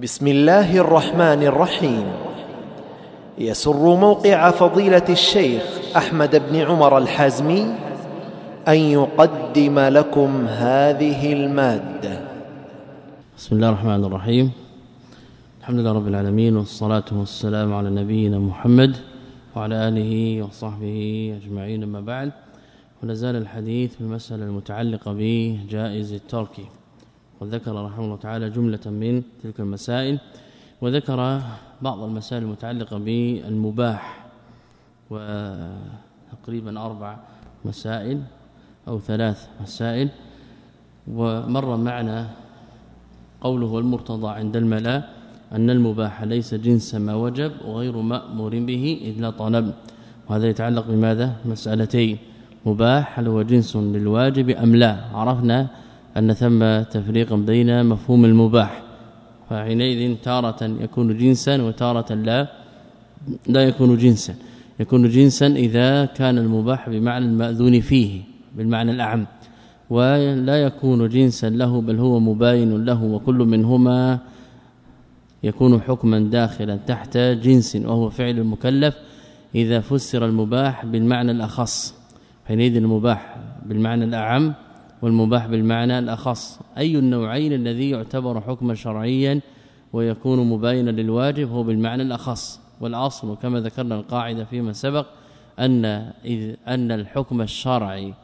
بسم الله الرحمن الرحيم. يسر موقع فضيلة الشيخ أحمد بن عمر الحازمي أن يقدم لكم هذه المادة. بسم الله الرحمن الرحيم. الحمد لله رب العالمين والصلاة والسلام على نبينا محمد وعلى آله وصحبه أجمعين. أما بعد ونزال الحديث في المسألة المتعلقة بجائز الترك. وذكر رحمه الله تعالى جملة من تلك المسائل وذكر بعض المسائل المتعلقة بالمباح وتقريبا أربع مسائل أو ثلاث مسائل ومر معنا قوله المرتضى عند الملا أن المباح ليس جنس ما وجب وغير مأمور به إذ لا طلب. وهذا يتعلق بماذا؟ مسألتين مباح هل هو جنس للواجب أم لا؟ عرفنا أن ثم تفريقا بين مفهوم المباح فحينئذ تارة يكون جنسا وتارة لا لا يكون جنسا. يكون جنسا إذا كان المباح بمعنى المأذون فيه بالمعنى الأعم. ولا يكون جنسا له بل هو مباين له وكل منهما يكون حكما داخلا تحت جنس وهو فعل المكلف إذا فسر المباح بالمعنى الأخص حينئذ المباح بالمعنى الأعم والمباح بالمعنى الأخص. أي النوعين الذي يعتبر حكما شرعيا ويكون مباينا للواجب هو بالمعنى الأخص. والأصل كما ذكرنا القاعدة فيما سبق أن إذ أن الحكم الشرعي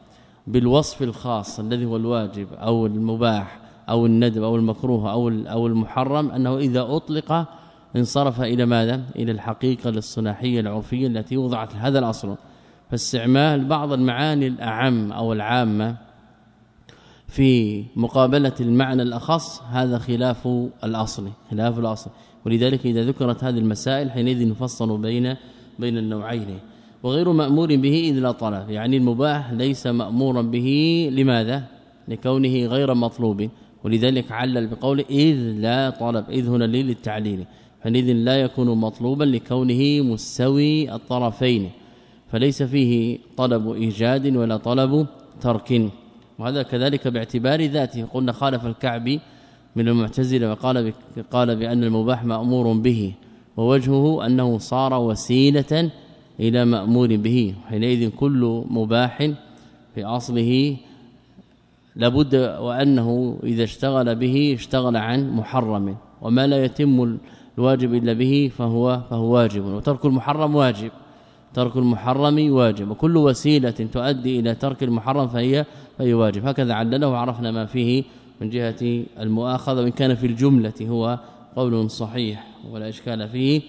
بالوصف الخاص الذي هو الواجب أو المباح أو الندب أو المكروه أو أو المحرم أنه إذا أطلق انصرف إلى ماذا؟ إلى الحقيقة الاصطلاحية العرفية التي وضعت هذا الأصل. فاستعمال بعض المعاني الأعم أو العامة في مقابلة المعنى الأخص هذا خلاف الأصل خلاف الأصل. ولذلك إذا ذكرت هذه المسائل حينئذ نفصل بين بين النوعين. وغير مأمور به إذ لا طلب يعني المباح ليس مأمورا به. لماذا؟ لكونه غير مطلوب. ولذلك علل بقول إذ لا طلب إذ هنا للتعليل. فإذن لا يكون مطلوبا لكونه مستوي الطرفين. فليس فيه طلب إيجاد ولا طلب ترك. وهذا كذلك باعتبار ذاته. قلنا خالف الكعبي من المعتزلة وقال قال بأن المباح مأمور به ووجهه أنه صار وسيلة إلى مأمور به. حينئذ كل مباح في أصله لابد وأنه إذا اشتغل به اشتغل عن محرم وما لا يتم الواجب إلا به فهو فهو واجب وترك المحرم واجب ترك المحرم واجب وكل وسيلة تؤدي إلى ترك المحرم فهي فهي واجب هكذا علله وعرفنا ما فيه من جهة المؤاخذة وإن كان في الجملة هو قول صحيح ولا إشكال فيه.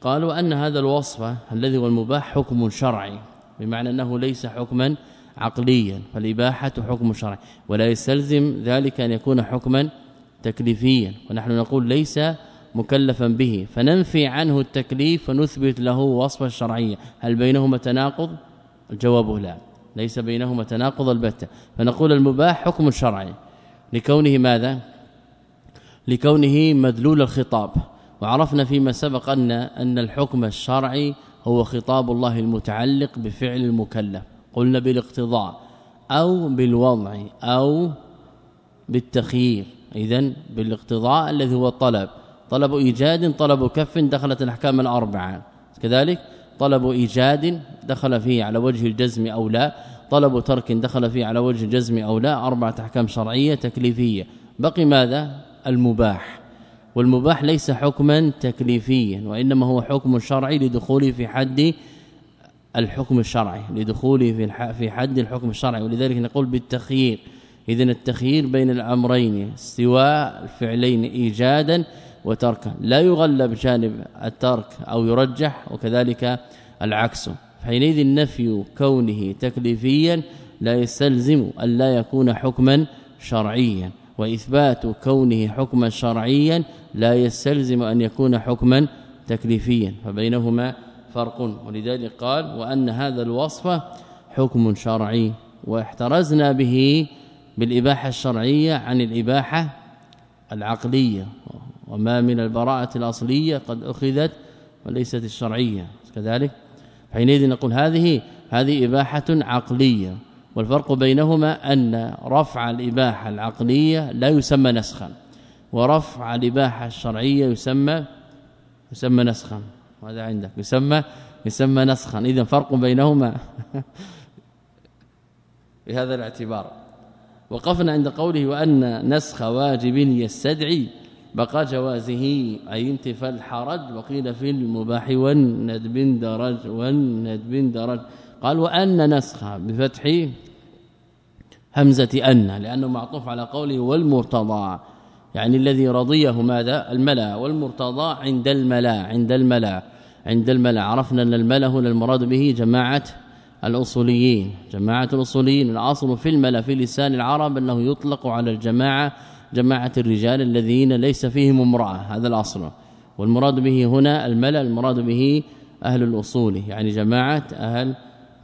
قالوا أن هذا الوصف الذي هو المباح حكم شرعي بمعنى أنه ليس حكما عقليا فالإباحة حكم شرعي ولا يستلزم ذلك أن يكون حكما تكليفيا. ونحن نقول ليس مكلفا به فننفي عنه التكليف ونثبت له وصفا شرعيا. هل بينهما تناقض؟ الجواب لا. ليس بينهما تناقض البتة. فنقول المباح حكم شرعي. لكونه ماذا؟ لكونه مدلول الخطاب. وعرفنا فيما سبق أن أن الحكم الشرعي هو خطاب الله المتعلق بفعل المكلف. قلنا بالاقتضاء أو بالوضع أو بالتخيير. اذا بالاقتضاء الذي هو الطلب. طلب إيجاد طلب كف دخلت الأحكام الأربعة. كذلك طلب إيجاد دخل فيه على وجه الجزم أو لا طلب ترك دخل فيه على وجه الجزم أو لا أربعة أحكام شرعية تكليفية. بقي ماذا؟ المباح. والمباح ليس حكما تكليفيا وإنما هو حكم شرعي لدخوله في حد الحكم الشرعي لدخوله في في حد الحكم الشرعي. ولذلك نقول بالتخيير. اذا التخيير بين الأمرين استواء الفعلين ايجادا وتركا لا يغلب جانب الترك أو يرجح وكذلك العكس. حينئذ نفي كونه تكليفيا لا يستلزم أن لا يكون حكما شرعيا وإثبات كونه حكما شرعيا لا يستلزم أن يكون حكما تكليفيا فبينهما فرق. ولذلك قال وأن هذا الوصف حكم شرعي. واحترزنا به بالإباحة الشرعية عن الإباحة العقلية. وما من البراءة الأصلية قد أخذت وليست الشرعية. كذلك حينئذ نقول هذه هذه إباحة عقلية والفرق بينهما أن رفع الإباحة العقلية لا يسمى نسخا ورفع الإباحة الشرعية يسمى يسمى نسخا. وهذا عندك؟ يسمى يسمى نسخا. اذا فرق بينهما بهذا الاعتبار. وقفنا عند قوله وأن نسخ واجب يستدعي بقى جوازه أي انتفى الحرج وقيل في المباح والندب درج والندب درج. قال وأن نسخ بفتح همزة أن لأنه معطوف على قوله والمرتضى. يعني الذي رضيه ماذا؟ الملا. والمرتضى عند الملا عند الملا عند الملا. عرفنا أن الملا هنا المراد به جماعة الأصوليين جماعة الأصوليين. الأصل في الملا في لسان العرب أنه يطلق على الجماعة جماعة الرجال الذين ليس فيهم امرأة هذا الأصل. والمراد به هنا الملأ المراد به أهل الأصول يعني جماعة أهل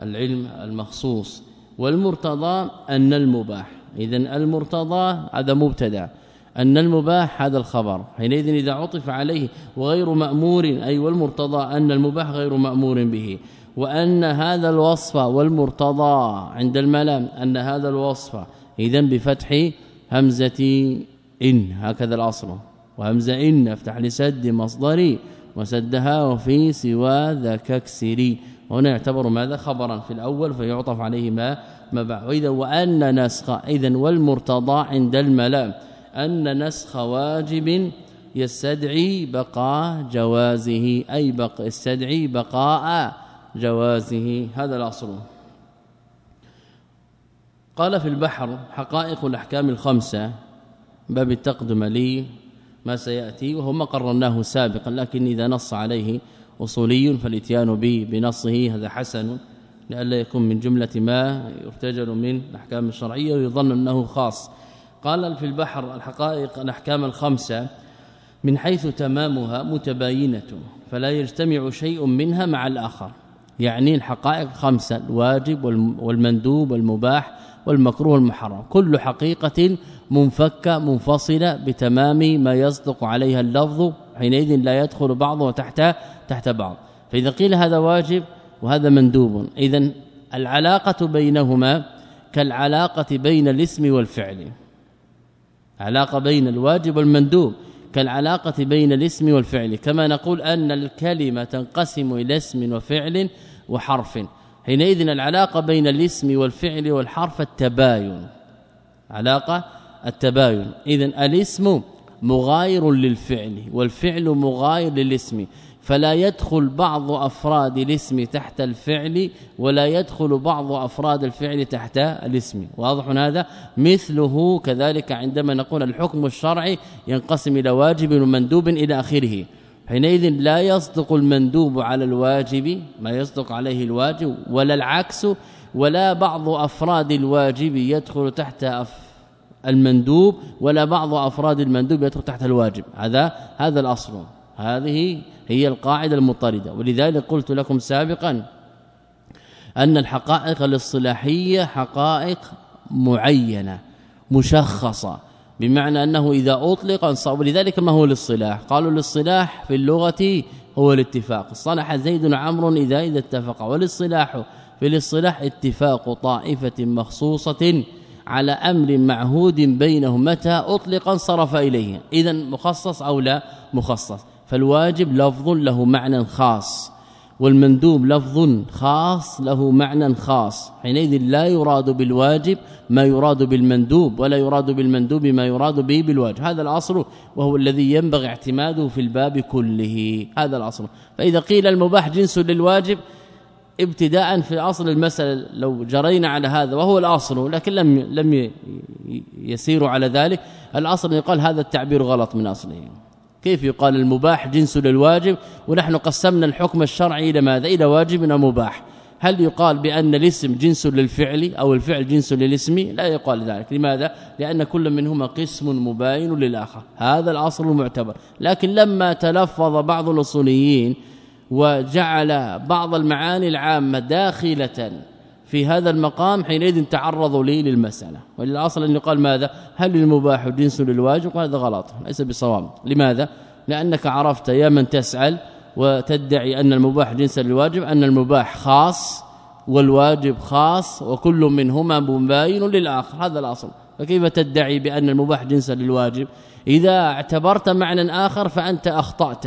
العلم المخصوص. والمرتضى أن المباح. اذا المرتضى هذا مبتدأ. أن المباح هذا الخبر. حينئذ إذا عطف عليه وغير مأمور أي والمرتضى أن المباح غير مأمور به. وأن هذا الوصف والمرتضى عند الملام أن هذا الوصف. اذا بفتح همزه إن هكذا الأصل. وهمزة إن أفتح لسد مصدري وسدها وفي سوى ذاك كسري. هنا يعتبر ماذا؟ خبرا في الأول فيعطف عليه ما ما بعد وإذا وأن نسخ اذا والمرتضى عند الملام. أن نسخ واجب يستدعي بقاء جوازه أي بق يستدعي بقاء جوازه. هذا الأصل. قال في البحر حقائق الأحكام الخمسة باب التقدم لي ما سيأتي وهو ما قررناه سابقا لكن إذا نص عليه أصولي فالإتيان به بنصه هذا حسن لئلا يكون من جملة ما يرتجل من الأحكام الشرعية ويظن أنه خاص. قال في البحر الحقائق الأحكام الخمسة من حيث تمامها متباينة فلا يجتمع شيء منها مع الآخر. يعني الحقائق خمسة الواجب والمندوب والمباح والمكروه والمحرم. كل حقيقة منفكة منفصلة بتمام ما يصدق عليها اللفظ حينئذ لا يدخل بعضه تحت تحت بعض. فإذا قيل هذا واجب وهذا مندوب اذا العلاقة بينهما كالعلاقة بين الاسم والفعل. علاقة بين الواجب والمندوب. كالعلاقة بين الاسم والفعل كما نقول أن الكلمة تنقسم إلى اسم وفعل وحرف. حينئذ العلاقة بين الاسم والفعل والحرف التباين. علاقة التباين. اذا الاسم مغاير للفعل والفعل مغاير للاسم. فلا يدخل بعض أفراد الاسم تحت الفعل ولا يدخل بعض أفراد الفعل تحت الاسم. واضح هذا؟ مثله كذلك عندما نقول الحكم الشرعي ينقسم إلى واجب ومندوب إلى آخره. حينئذ لا يصدق المندوب على الواجب ما يصدق عليه الواجب ولا العكس ولا بعض أفراد الواجب يدخل تحت المندوب ولا بعض أفراد المندوب يدخل تحت الواجب. هذا هذا الأصل. هذه هي القاعدة المطردة. ولذلك قلت لكم سابقا أن الحقائق الاصطلاحية حقائق معينة مشخصة بمعنى أنه إذا أطلق انصاب لذلك ما هو الاصطلاح؟ قالوا الاصطلاح في اللغة هو الاتفاق. صلح زيد وعمر إذا إذا اتفق. والاصطلاح في الاصطلاح اتفاق طائفة مخصوصة على أمر معهود بينهم متى أطلق انصرف إليه. اذا مخصص أو لا مخصص. فالواجب لفظ له معنى خاص والمندوب لفظ خاص له معنى خاص. حينئذ لا يراد بالواجب ما يراد بالمندوب ولا يراد بالمندوب ما يراد به بالواجب. هذا الأصل وهو الذي ينبغي اعتماده في الباب كله. هذا الأصل. فإذا قيل المباح جنس للواجب ابتداء في أصل المسألة لو جرينا على هذا وهو الأصل لكن لم لم يسيروا على ذلك. الأصل يقال هذا التعبير غلط من أصله. كيف يقال المباح جنس للواجب ونحن قسمنا الحكم الشرعي إلى ماذا؟ إلى واجب ومباح هل يقال بأن الاسم جنس للفعل أو الفعل جنس للاسم؟ لا يقال ذلك. لماذا؟ لأن كل منهما قسم مباين للآخر. هذا الأصل المعتبر. لكن لما تلفظ بعض الأصوليين وجعل بعض المعاني العامة داخلة في هذا المقام حينئذ تعرضوا لي للمسألة. والاصل أن يقال ماذا؟ هل المباح جنس للواجب؟ هذا غلط ليس بصواب. لماذا؟ لأنك عرفت يا من تسأل وتدعي أن المباح جنس للواجب أن المباح خاص والواجب خاص وكل منهما مباين للآخر. هذا الأصل. فكيف تدعي بأن المباح جنسا للواجب؟ إذا اعتبرت معنى آخر فأنت أخطأت.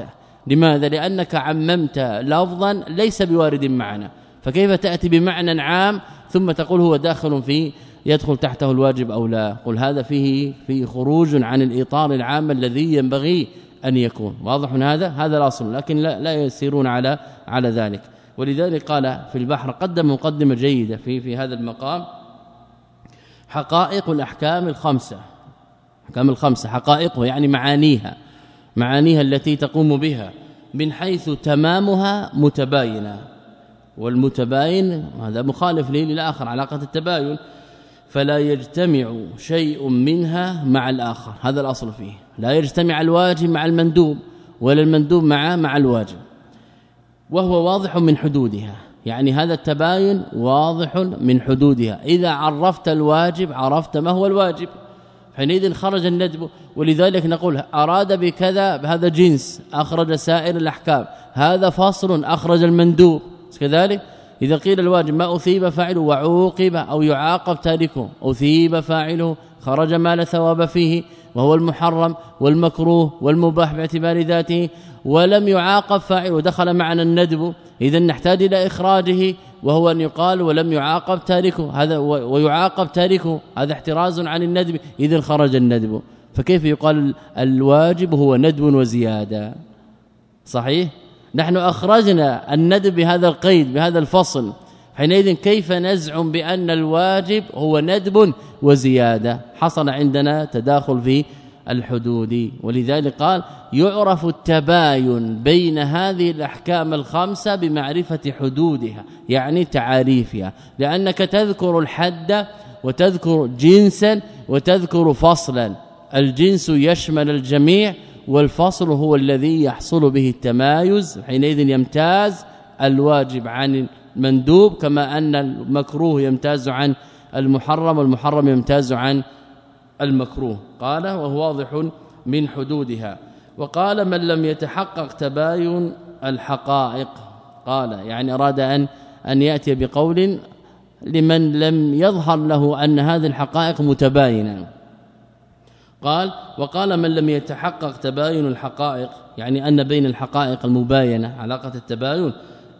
لماذا؟ لأنك عممت لفظا ليس بوارد معنا فكيف تأتي بمعنى عام ثم تقول هو داخل في يدخل تحته الواجب أو لا؟ قل هذا فيه في خروج عن الإطار العام الذي ينبغي أن يكون. واضح هذا؟ هذا الاصل لكن لا, لا يسيرون على على ذلك. ولذلك قال في البحر قدم مقدمة جيدة في في هذا المقام حقائق الأحكام الخمسة. أحكام الخمسة حقائقها يعني معانيها معانيها التي تقوم بها من حيث تمامها متباينة. والمتباين هذا مخالف للآخر علاقة التباين. فلا يجتمع شيء منها مع الآخر هذا الأصل فيه. لا يجتمع الواجب مع المندوب ولا المندوب مع مع الواجب. وهو واضح من حدودها يعني هذا التباين واضح من حدودها. إذا عرفت الواجب عرفت ما هو الواجب. حينئذ خرج الندب ولذلك نقول أراد بكذا بهذا جنس أخرج سائر الأحكام. هذا فاصل أخرج المندوب. كذلك إذا قيل الواجب ما أثيب فاعله وعوقب أو يعاقب تاركه. أثيب فاعله خرج ما لا ثواب فيه وهو المحرم والمكروه والمباح باعتبار ذاته. ولم يعاقب فاعله دخل معنا الندب. اذا نحتاج إلى إخراجه وهو أن يقال ولم يعاقب تاركه. هذا ويعاقب تاركه. هذا احتراز عن الندب. اذا خرج الندب. فكيف يقال الواجب هو ندب وزيادة؟ صحيح؟ نحن أخرجنا الندب بهذا القيد بهذا الفصل. حينئذ كيف نزعم بأن الواجب هو ندب وزيادة؟ حصل عندنا تداخل في الحدود. ولذلك قال يعرف التباين بين هذه الأحكام الخمسة بمعرفة حدودها يعني تعاريفها. لأنك تذكر الحد وتذكر جنسا وتذكر فصلا. الجنس يشمل الجميع والفصل هو الذي يحصل به التمايز حينئذ يمتاز الواجب عن المندوب كما أن المكروه يمتاز عن المحرم والمحرم يمتاز عن المكروه. قال وهو واضح من حدودها. وقال من لم يتحقق تباين الحقائق. قال يعني أراد أن أن يأتي بقول لمن لم يظهر له أن هذه الحقائق متباينة. قال وقال من لم يتحقق تباين الحقائق يعني أن بين الحقائق المباينة علاقة التباين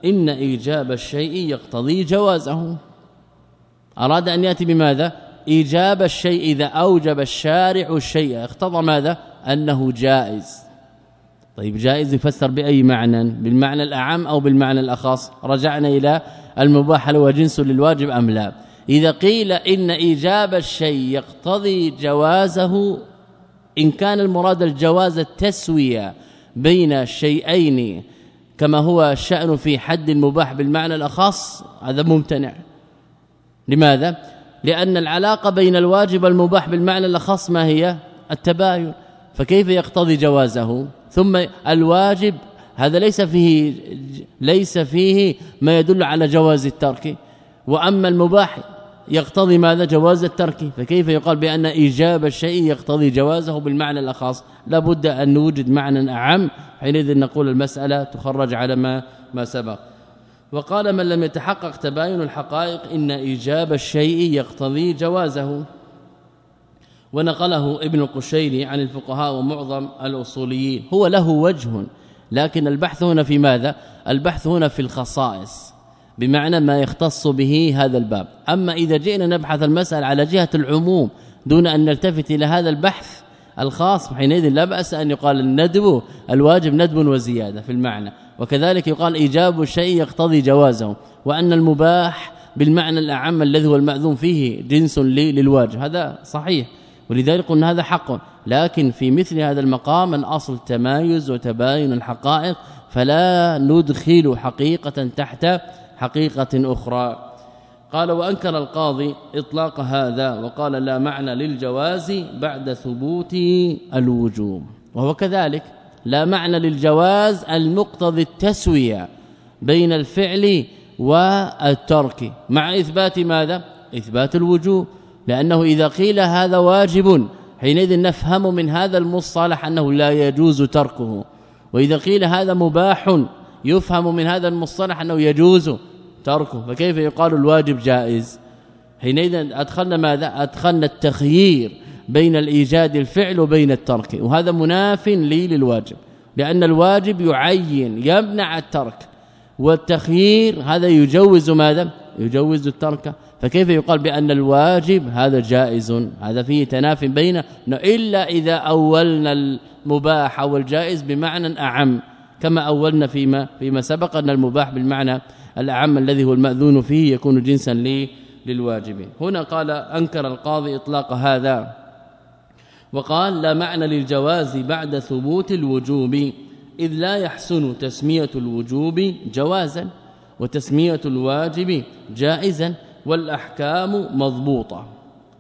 إن إيجاب الشيء يقتضي جوازه. أراد أن يأتي بماذا؟ إيجاب الشيء إذا أوجب الشارع الشيء. اقتضى ماذا؟ أنه جائز. طيب جائز يفسر بأي معنى؟ بالمعنى الأعم أو بالمعنى الاخص رجعنا إلى المباح هو جنس للواجب أم لا؟ إذا قيل إن إيجاب الشيء يقتضي جوازه إن كان المراد الجواز التسوية بين شيئين كما هو الشأن في حد المباح بالمعنى الأخص هذا ممتنع. لماذا؟ لأن العلاقة بين الواجب والمباح بالمعنى الأخص ما هي؟ التباين. فكيف يقتضي جوازه؟ ثم الواجب هذا ليس فيه ليس فيه ما يدل على جواز الترك. وأما المباح يقتضي ماذا؟ جواز الترك. فكيف يقال بأن إيجاب الشيء يقتضي جوازه بالمعنى الأخص؟ لابد أن نوجد معنى أعم حينئذ نقول المسألة تخرج على ما ما سبق. وقال من لم يتحقق تباين الحقائق إن إيجاب الشيء يقتضي جوازه. ونقله ابن القشيري عن الفقهاء ومعظم الأصوليين. هو له وجه لكن البحث هنا في ماذا؟ البحث هنا في الخصائص. بمعنى ما يختص به هذا الباب. أما إذا جئنا نبحث المسألة على جهة العموم دون أن نلتفت إلى هذا البحث الخاص حينئذ لا بأس أن يقال الندب الواجب ندب وزيادة في المعنى. وكذلك يقال إيجاب الشيء يقتضي جوازه وأن المباح بالمعنى الأعم الذي هو المأذون فيه جنس للواجب. هذا صحيح ولذلك قلنا هذا حق. لكن في مثل هذا المقام الأصل تمايز وتباين الحقائق فلا ندخل حقيقة تحت حقيقة أخرى. قال وأنكر القاضي إطلاق هذا وقال لا معنى للجواز بعد ثبوت الوجوب وهو كذلك لا معنى للجواز المقتضي التسوية بين الفعل والترك مع إثبات ماذا؟ إثبات الوجوب. لأنه إذا قيل هذا واجب حينئذ نفهم من هذا المصطلح أنه لا يجوز تركه. وإذا قيل هذا مباح يفهم من هذا المصطلح أنه يجوز تركه. فكيف يقال الواجب جائز؟ حينئذ أدخلنا ماذا؟ أدخلنا التخيير بين الإيجاد الفعل وبين الترك. وهذا مناف لي للواجب لأن الواجب يعين يمنع الترك. والتخيير هذا يجوز ماذا؟ يجوز الترك. فكيف يقال بأن الواجب هذا جائز؟ هذا فيه تناف بين إلا إذا أولنا المباح أو الجائز بمعنى أعم كما أولنا فيما فيما سبق أن المباح بالمعنى الأعم الذي هو المأذون فيه يكون جنسا للواجب هنا قال أنكر القاضي إطلاق هذا وقال لا معنى للجواز بعد ثبوت الوجوب إذ لا يحسن تسمية الوجوب جوازا وتسمية الواجب جائزا والأحكام مضبوطة.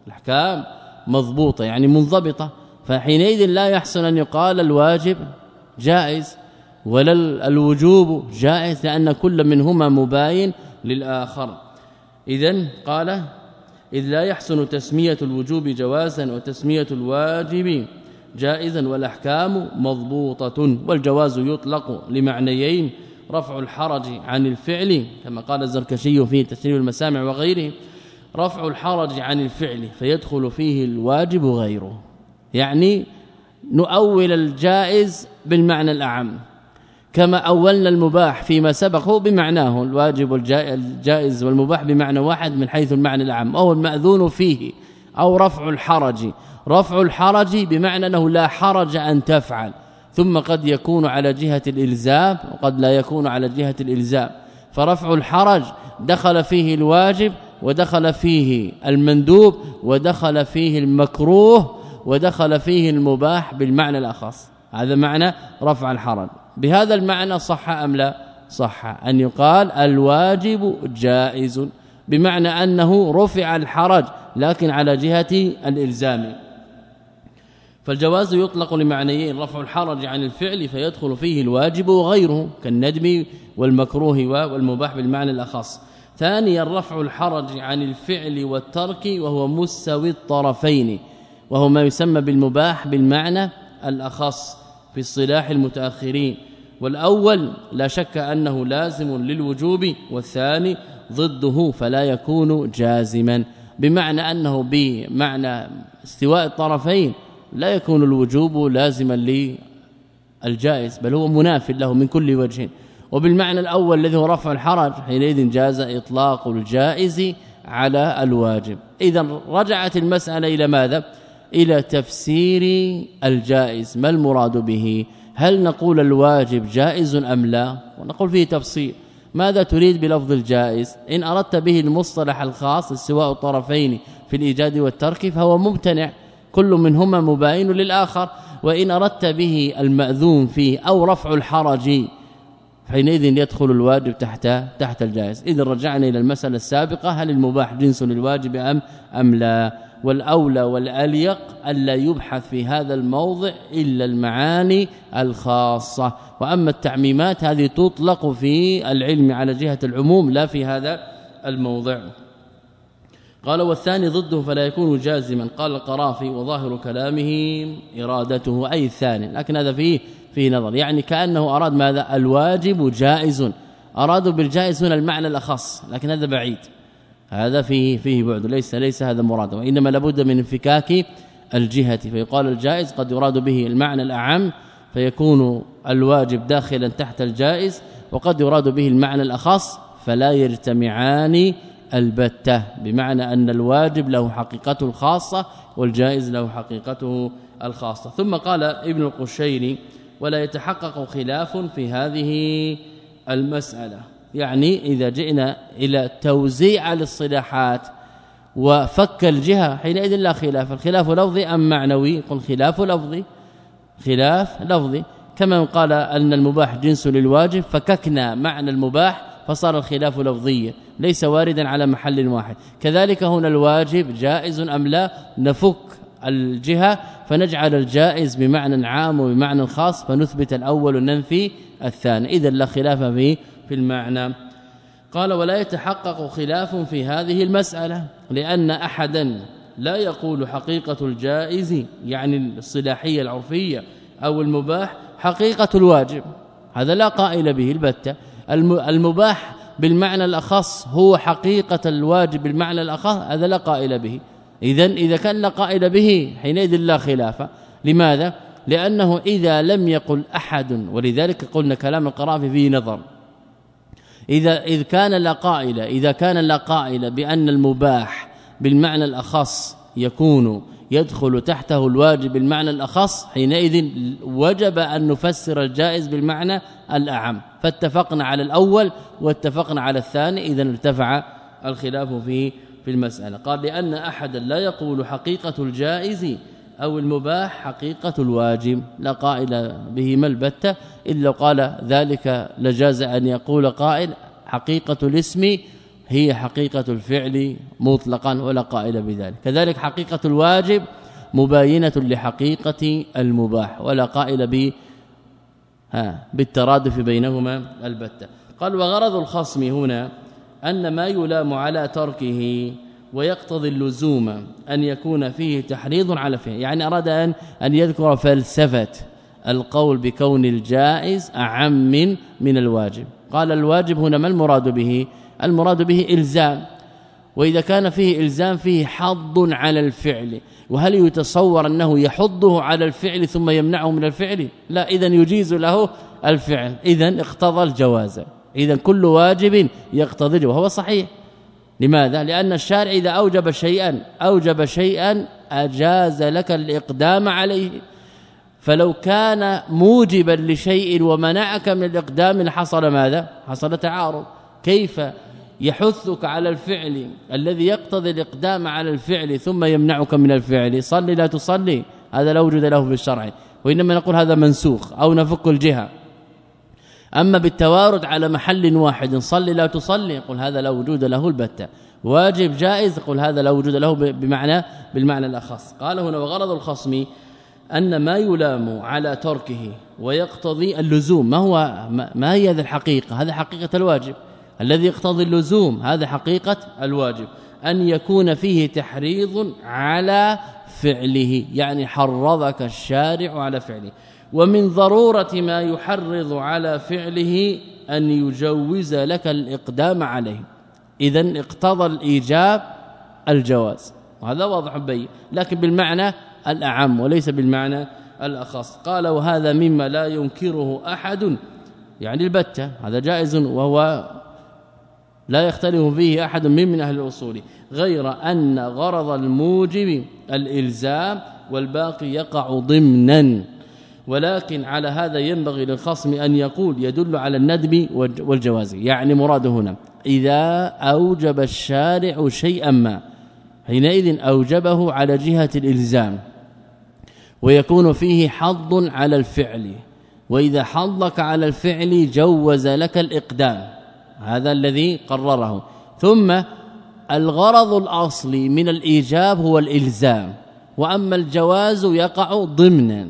الأحكام مضبوطة يعني منضبطة. فحينئذ لا يحسن أن يقال الواجب جائز ولا الوجوب جائز لأن كل منهما مباين للآخر. اذا قال إذ لا يحسن تسمية الوجوب جوازا وتسمية الواجب جائزا والأحكام مضبوطة والجواز يطلق لمعنيين رفع الحرج عن الفعل كما قال الزركشي في تسليم المسامع وغيره رفع الحرج عن الفعل فيدخل فيه الواجب غيره. يعني نؤول الجائز بالمعنى الأعم. كما أولنا المباح فيما سبقه بمعناه الواجب والجائز والمباح بمعنى واحد من حيث المعنى العام أو المأذون فيه أو رفع الحرج. رفع الحرج بمعنى أنه لا حرج أن تفعل ثم قد يكون على جهة الإلزام وقد لا يكون على جهة الإلزام. فرفع الحرج دخل فيه الواجب ودخل فيه المندوب ودخل فيه المكروه ودخل فيه المباح بالمعنى الأخص. هذا معنى رفع الحرج. بهذا المعنى صح أم لا؟ صح. أن يقال الواجب جائز بمعنى أنه رفع الحرج لكن على جهة الإلزام. فالجواز يطلق لمعنيين رفع الحرج عن الفعل فيدخل فيه الواجب وغيره كالندم والمكروه والمباح بالمعنى الأخص. ثانيا رفع الحرج عن الفعل والترك وهو مستوي الطرفين وهو ما يسمى بالمباح بالمعنى الأخص. في الصلاح المتأخرين. والأول لا شك أنه لازم للوجوب والثاني ضده فلا يكون جازما. بمعنى أنه بمعنى استواء الطرفين لا يكون الوجوب لازما للجائز بل هو مناف له من كل وجه. وبالمعنى الأول الذي هو رفع الحرج حينئذ جاز إطلاق الجائز على الواجب. اذا رجعت المسألة إلى ماذا؟ إلى تفسير الجائز ما المراد به؟ هل نقول الواجب جائز أم لا؟ ونقول فيه تفصيل. ماذا تريد بلفظ الجائز؟ إن أردت به المصطلح الخاص استواء الطرفين في الإيجاد والترك فهو ممتنع. كل منهما مباين للآخر. وإن أردت به المأذون فيه أو رفع الحرج حينئذ يدخل الواجب تحت تحت الجائز. اذا رجعنا إلى المسألة السابقة هل المباح جنس للواجب أم أم لا؟ والأولى والأليق الا يبحث في هذا الموضع إلا المعاني الخاصة. وأما التعميمات هذه تطلق في العلم على جهة العموم لا في هذا الموضع. قال والثاني ضده فلا يكون جازما. قال القرافي وظاهر كلامه إرادته أي الثاني. لكن هذا فيه فيه نظر. يعني كأنه أراد ماذا؟ الواجب جائز. أرادوا بالجائز هنا المعنى الأخص لكن هذا بعيد. هذا فيه فيه بعد ليس ليس هذا مراده وإنما لابد من انفكاك الجهة فيقال الجائز قد يراد به المعنى الأعم فيكون الواجب داخلا تحت الجائز وقد يراد به المعنى الأخص فلا يجتمعان البتة بمعنى أن الواجب له حقيقته الخاصة والجائز له حقيقته الخاصة. ثم قال ابن القشيري ولا يتحقق خلاف في هذه المسألة يعني إذا جئنا إلى توزيع الاصطلاحات وفك الجهة حينئذ لا خلاف. الخلاف لفظي أم معنوي؟ قل خلاف لفظي. خلاف لفظي. كما قال أن المباح جنس للواجب فككنا معنى المباح فصار الخلاف لفظيا ليس واردا على محل واحد. كذلك هنا الواجب جائز أم لا؟ نفك الجهة فنجعل الجائز بمعنى عام وبمعنى خاص فنثبت الأول وننفي الثاني. اذا لا خلاف في في المعنى. قال ولا يتحقق خلاف في هذه المسألة لأن احدا لا يقول حقيقة الجائز يعني الصلاحية العرفية أو المباح حقيقة الواجب. هذا لا قائل به البتة. المباح بالمعنى الأخص هو حقيقة الواجب بالمعنى الأخص هذا لا قائل به. اذا إذا كان لا قائل به حينئذ لا خلاف. لماذا؟ لأنه إذا لم يقل أحد ولذلك قلنا كلام القرافي فيه نظر. إذا إذ كان لا قائل إذا كان لا قائل بأن المباح بالمعنى الأخص يكون يدخل تحته الواجب بالمعنى الأخص حينئذ وجب أن نفسر الجائز بالمعنى الأعم. فاتفقنا على الأول واتفقنا على الثاني اذا ارتفع الخلاف في في المسألة. قال لأن أحدا لا يقول حقيقة الجائز أو المباح حقيقة الواجب لا قائل به ما البتة إلا قال ذلك لجاز أن يقول قائل حقيقة الاسم هي حقيقة الفعل مطلقا ولا قائل بذلك. كذلك حقيقة الواجب مباينة لحقيقة المباح ولا قائل به ها بالترادف بينهما البتة. قال وغرض الخصم هنا أن ما يلام على تركه ويقتضي اللزوم أن يكون فيه تحريض على فعل. يعني أراد أن, أن يذكر فلسفة القول بكون الجائز أعم من, من الواجب. قال الواجب هنا ما المراد به؟ المراد به إلزام. وإذا كان فيه إلزام فيه حظ على الفعل. وهل يتصور أنه يحضه على الفعل ثم يمنعه من الفعل؟ لا إذا يجيز له الفعل. إذا اقتضى الجواز. اذا كل واجب يقتضي وهو صحيح. لماذا؟ لأن الشارع إذا أوجب شيئا أوجب شيئا أجاز لك الإقدام عليه. فلو كان موجبا لشيء ومنعك من الإقدام حصل ماذا؟ حصل تعارض. كيف يحثك على الفعل الذي يقتضي الإقدام على الفعل ثم يمنعك من الفعل؟ صلي لا تصلي. هذا لا وجود له في الشرع. وإنما نقول هذا منسوخ أو نفك الجهة. أما بالتوارد على محل واحد صلي لا تصلي يقول هذا لا وجود له البتة. واجب جائز يقول هذا لا وجود له بمعنى بالمعنى الأخص. قال هنا وغرض الخصم أن ما يلام على تركه ويقتضي اللزوم. ما هو ما هي هذه الحقيقة؟ هذه حقيقة الواجب. الذي يقتضي اللزوم هذا حقيقة الواجب. أن يكون فيه تحريض على فعله يعني حرضك الشارع على فعله. ومن ضرورة ما يحرض على فعله أن يجوز لك الإقدام عليه. اذا اقتضى الإيجاب الجواز. وهذا واضح بين لكن بالمعنى الأعم وليس بالمعنى الأخص. قال وهذا مما لا ينكره أحد. يعني البتة. هذا جائز وهو لا يختلف فيه أحد من من أهل الأصول. غير أن غرض الموجب الإلزام والباقي يقع ضمنا. ولكن على هذا ينبغي للخصم أن يقول يدل على الندب والجواز. يعني مراده هنا إذا أوجب الشارع شيئا ما حينئذ أوجبه على جهة الإلزام ويكون فيه حظ على الفعل. وإذا حظك على الفعل جوز لك الإقدام. هذا الذي قرره. ثم الغرض الأصلي من الإيجاب هو الإلزام. وأما الجواز يقع ضمنا.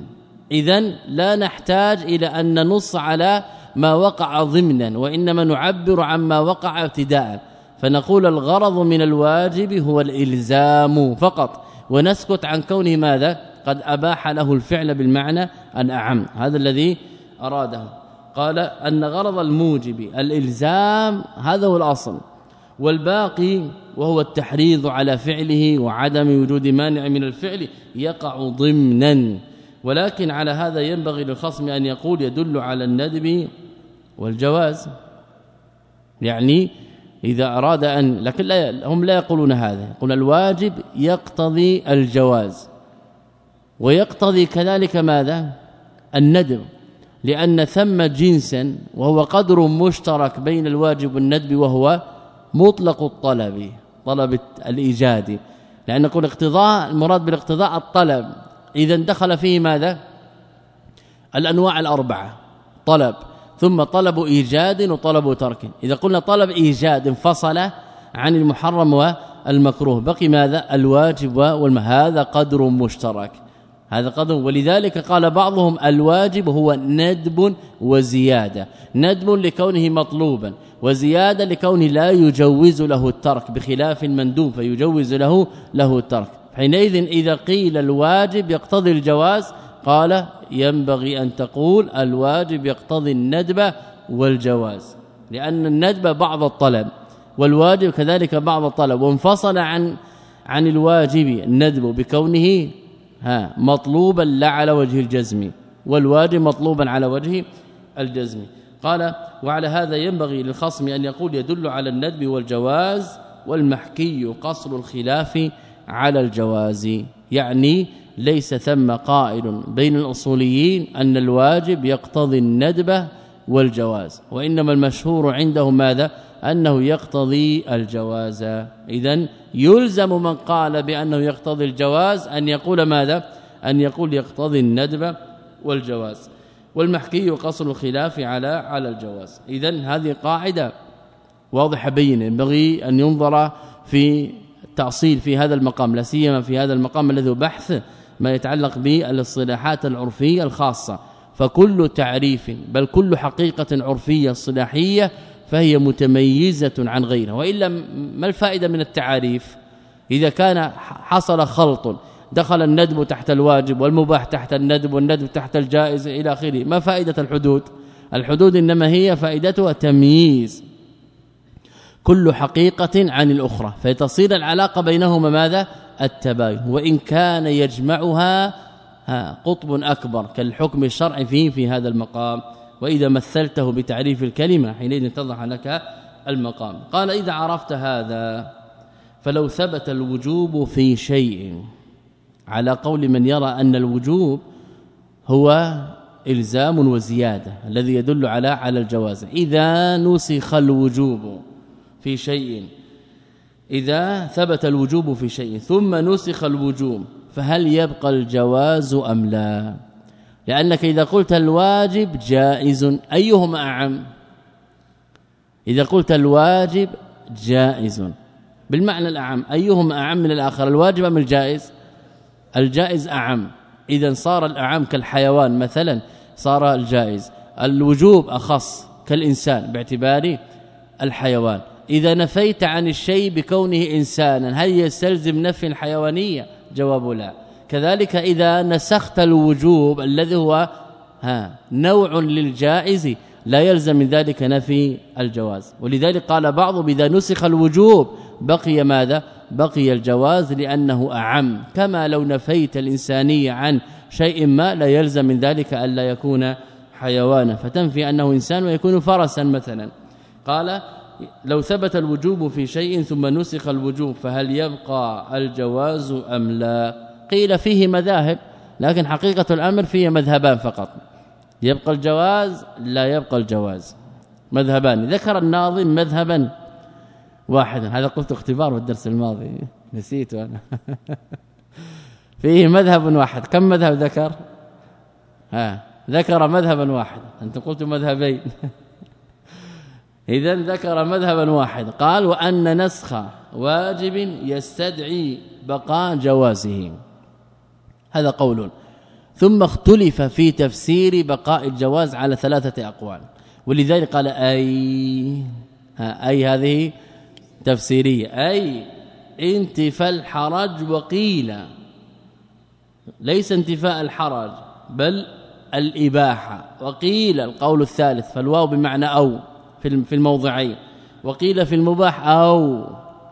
اذا لا نحتاج إلى أن ننص على ما وقع ضمنا وإنما نعبر عما وقع ابتداء فنقول الغرض من الواجب هو الإلزام فقط. ونسكت عن كونه ماذا؟ قد أباح له الفعل بالمعنى الاعم هذا الذي أراده. قال أن غرض الموجب الإلزام هذا هو الأصل. والباقي وهو التحريض على فعله وعدم وجود مانع من الفعل يقع ضمنا. ولكن على هذا ينبغي للخصم أن يقول يدل على الندب والجواز. يعني إذا أراد أن لكن لا هم لا يقولون هذا. يقول الواجب يقتضي الجواز. ويقتضي كذلك ماذا؟ الندب. لأن ثم جنسا وهو قدر مشترك بين الواجب والندب وهو مطلق الطلب طلب الإيجاد. لأن نقول اقتضاء المراد بالاقتضاء الطلب. إذا دخل فيه ماذا؟ الأنواع الأربعة. طلب. ثم طلب إيجاد وطلب ترك. إذا قلنا طلب إيجاد انفصل عن المحرم والمكروه. بقي ماذا؟ الواجب والما هذا قدر مشترك. هذا قدر. ولذلك قال بعضهم الواجب هو ندب وزيادة. ندب لكونه مطلوبا وزيادة لكونه لا يجوز له الترك. بخلاف المندوب فيجوز له له الترك. حينئذ إذا قيل الواجب يقتضي الجواز قال ينبغي أن تقول الواجب يقتضي الندب والجواز لأن الندب بعض الطلب والواجب كذلك بعض الطلب وانفصل عن عن الواجب الندب بكونه ها مطلوبا لا على وجه الجزم والواجب مطلوبا على وجه الجزم. قال وعلى هذا ينبغي للخصم أن يقول يدل على الندب والجواز والمحكي قصر الخلاف على الجواز. يعني ليس ثم قائل بين الأصوليين أن الواجب يقتضي الندبة والجواز وإنما المشهور عندهم ماذا؟ أنه يقتضي الجواز. اذا يلزم من قال بأنه يقتضي الجواز أن يقول ماذا؟ أن يقول يقتضي الندب والجواز. والمحكي قصر الخلاف على على الجواز. اذا هذه قاعدة واضحة بينة. ينبغي أن ينظر في التأصيل في هذا المقام لا سيما في هذا المقام الذي بحث ما يتعلق بالاصطلاحات العرفية الخاصة. فكل تعريف بل كل حقيقة عرفية صلاحية فهي متميزة عن غيرها. وإلا ما الفائدة من التعاريف إذا كان حصل خلط دخل الندب تحت الواجب والمباح تحت الندب والندب تحت الجائز إلى آخره ما فائدة الحدود؟ الحدود إنما هي فائدتها تمييز. كل حقيقة عن الأخرى فتصير العلاقة بينهما ماذا؟ التباين وإن كان يجمعها قطب أكبر كالحكم الشرعي فيه في هذا المقام وإذا مثلته بتعريف الكلمة حينئذ اتضح لك المقام. قال إذا عرفت هذا فلو ثبت الوجوب في شيء على قول من يرى أن الوجوب هو إلزام وزيادة الذي يدل على على الجواز. إذا نسخ الوجوب في شيء. إذا ثبت الوجوب في شيء ثم نسخ الوجوب فهل يبقى الجواز أم لا؟ لأنك إذا قلت الواجب جائز أيهما أعم؟ إذا قلت الواجب جائز. بالمعنى الأعم أيهما أعم من الآخر الواجب أم الجائز؟ الجائز أعم. اذا صار الأعم كالحيوان مثلا صار الجائز. الوجوب أخص كالإنسان باعتبار الحيوان. إذا نفيت عن الشيء بكونه إنسانا هل يستلزم نفي الحيوانيه جواب لا. كذلك إذا نسخت الوجوب الذي هو ها نوع للجائز لا يلزم من ذلك نفي الجواز. ولذلك قال بعض إذا نسخ الوجوب بقي ماذا؟ بقي الجواز لأنه أعم. كما لو نفيت الإنسانية عن شيء ما لا يلزم من ذلك الا يكون حيوانا فتنفي أنه إنسان ويكون فرسا مثلا. قال لو ثبت الوجوب في شيء ثم نسخ الوجوب فهل يبقى الجواز أم لا؟ قيل فيه مذاهب لكن حقيقة الأمر فيه مذهبان فقط. يبقى الجواز؟ لا يبقى الجواز. مذهبان. ذكر الناظم مذهبا واحدا. هذا قلت اختبار الدرس الماضي. نسيت أنا. فيه مذهب واحد. كم مذهب ذكر؟ ها ذكر مذهبا واحدا انت قلت مذهبين. إذا ذكر مذهبا واحد قال وأن نسخ واجب يستدعي بقاء جوازه. هذا قول. ثم اختلف في تفسير بقاء الجواز على ثلاثة أقوال. ولذلك قال أي أي هذه تفسيرية. أي انتفاء الحرج وقيل. ليس انتفاء الحرج بل الإباحة. وقيل القول الثالث فالواو بمعنى أو. في الموضعين. وقيل في المباح أو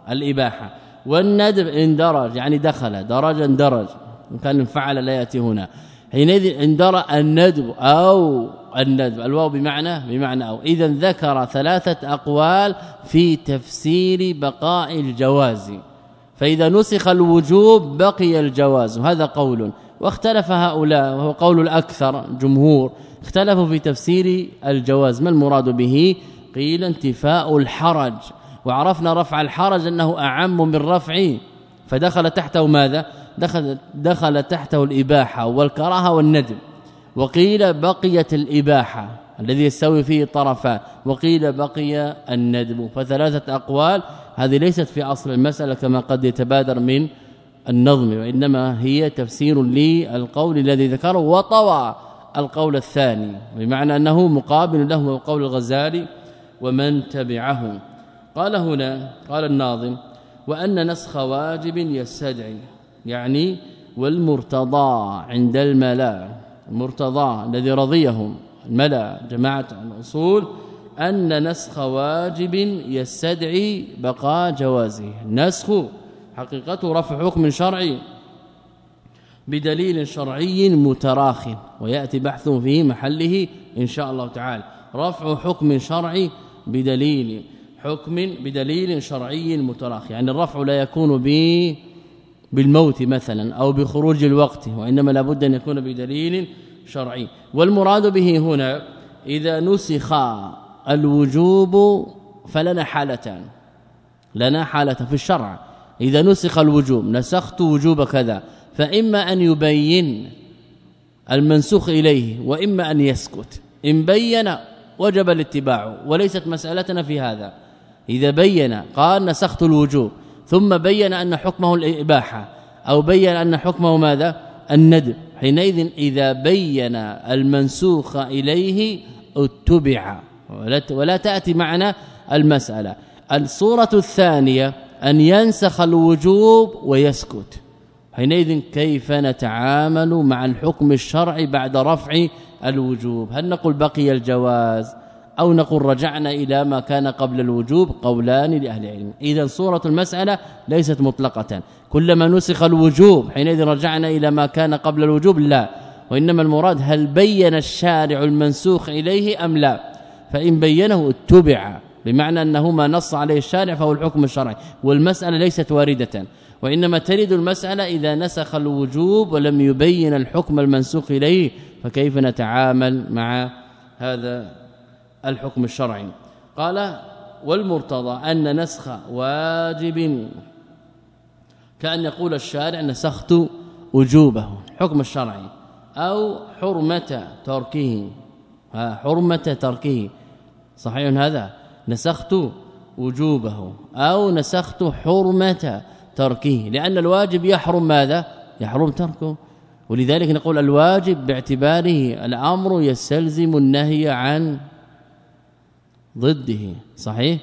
الإباحة. والندب اندرج يعني دخل درجا درج. كان فعل لا يأتي هنا. حينئذ اندرى الندب أو الندب. الواو بمعنى بمعنى أو. اذا ذكر ثلاثة أقوال في تفسير بقاء الجواز. فإذا نسخ الوجوب بقي الجواز. هذا قول. واختلف هؤلاء وهو قول الأكثر جمهور. اختلفوا في تفسير الجواز. ما المراد به؟ قيل انتفاء الحرج. وعرفنا رفع الحرج أنه أعم من رفع فدخل تحته ماذا؟ دخل دخل تحته الإباحة والكراهة والندب وقيل بقيت الإباحة الذي يستوي فيه طرفان. وقيل بقي الندب فثلاثة أقوال. هذه ليست في أصل المسألة كما قد يتبادر من النظم وإنما هي تفسير للقول الذي ذكره وطوى القول الثاني. بمعنى أنه مقابل له قول الغزالي. ومن تبعه قال هنا قال الناظم وأن نسخ واجب يستدعي يعني والمرتضى عند الملا المرتضى الذي رضيهم الملا جماعة الأصول أن نسخ واجب يستدعي بقاء جوازه. نسخ حقيقته رفع حكم شرعي بدليل شرعي متراخ ويأتي بحثه في محله إن شاء الله تعالى. رفع حكم شرعي بدليل حكم بدليل شرعي متراخ يعني الرفع لا يكون ب بالموت مثلا أو بخروج الوقت وإنما لابد أن يكون بدليل شرعي. والمراد به هنا إذا نسخ الوجوب فلنا حالتان لنا حالة في الشرع. إذا نسخ الوجوب نسخت وجوب كذا فإما أن يبين المنسوخ إليه وإما أن يسكت. إن بين وجب الاتباع وليست مسألتنا في هذا. إذا بين قال نسخت الوجوب ثم بين أن حكمه الإباحة أو بين أن حكمه ماذا؟ الندب. حينئذ إذا بين المنسوخ إليه اتبع. ولا تأتي معنا المسألة. الصورة الثانية أن ينسخ الوجوب ويسكت. حينئذ كيف نتعامل مع الحكم الشرعي بعد رفع الوجوب. هل نقول بقي الجواز أو نقول رجعنا إلى ما كان قبل الوجوب قولان لأهل العلم؟ إذا صورة المسألة ليست مطلقة. كلما نسخ الوجوب حينئذ رجعنا إلى ما كان قبل الوجوب لا. وإنما المراد هل بين الشارع المنسوخ إليه أم لا. فإن بينه اتبع بمعنى أنه ما نص عليه الشارع فهو الحكم الشرعي. والمسألة ليست واردة. وإنما ترد المسألة إذا نسخ الوجوب ولم يبين الحكم المنسوخ إليه فكيف نتعامل مع هذا الحكم الشرعي؟ قال والمرتضى أن نسخ واجب. كأن يقول الشارع نسخت وجوبه. حكم الشرعي. أو حرمة تركه. حرمة تركه. صحيح هذا؟ نسخت وجوبه. أو نسخت حرمة تركه. لأن الواجب يحرم ماذا؟ يحرم تركه. ولذلك نقول الواجب باعتباره الأمر يستلزم النهي عن ضده. صحيح؟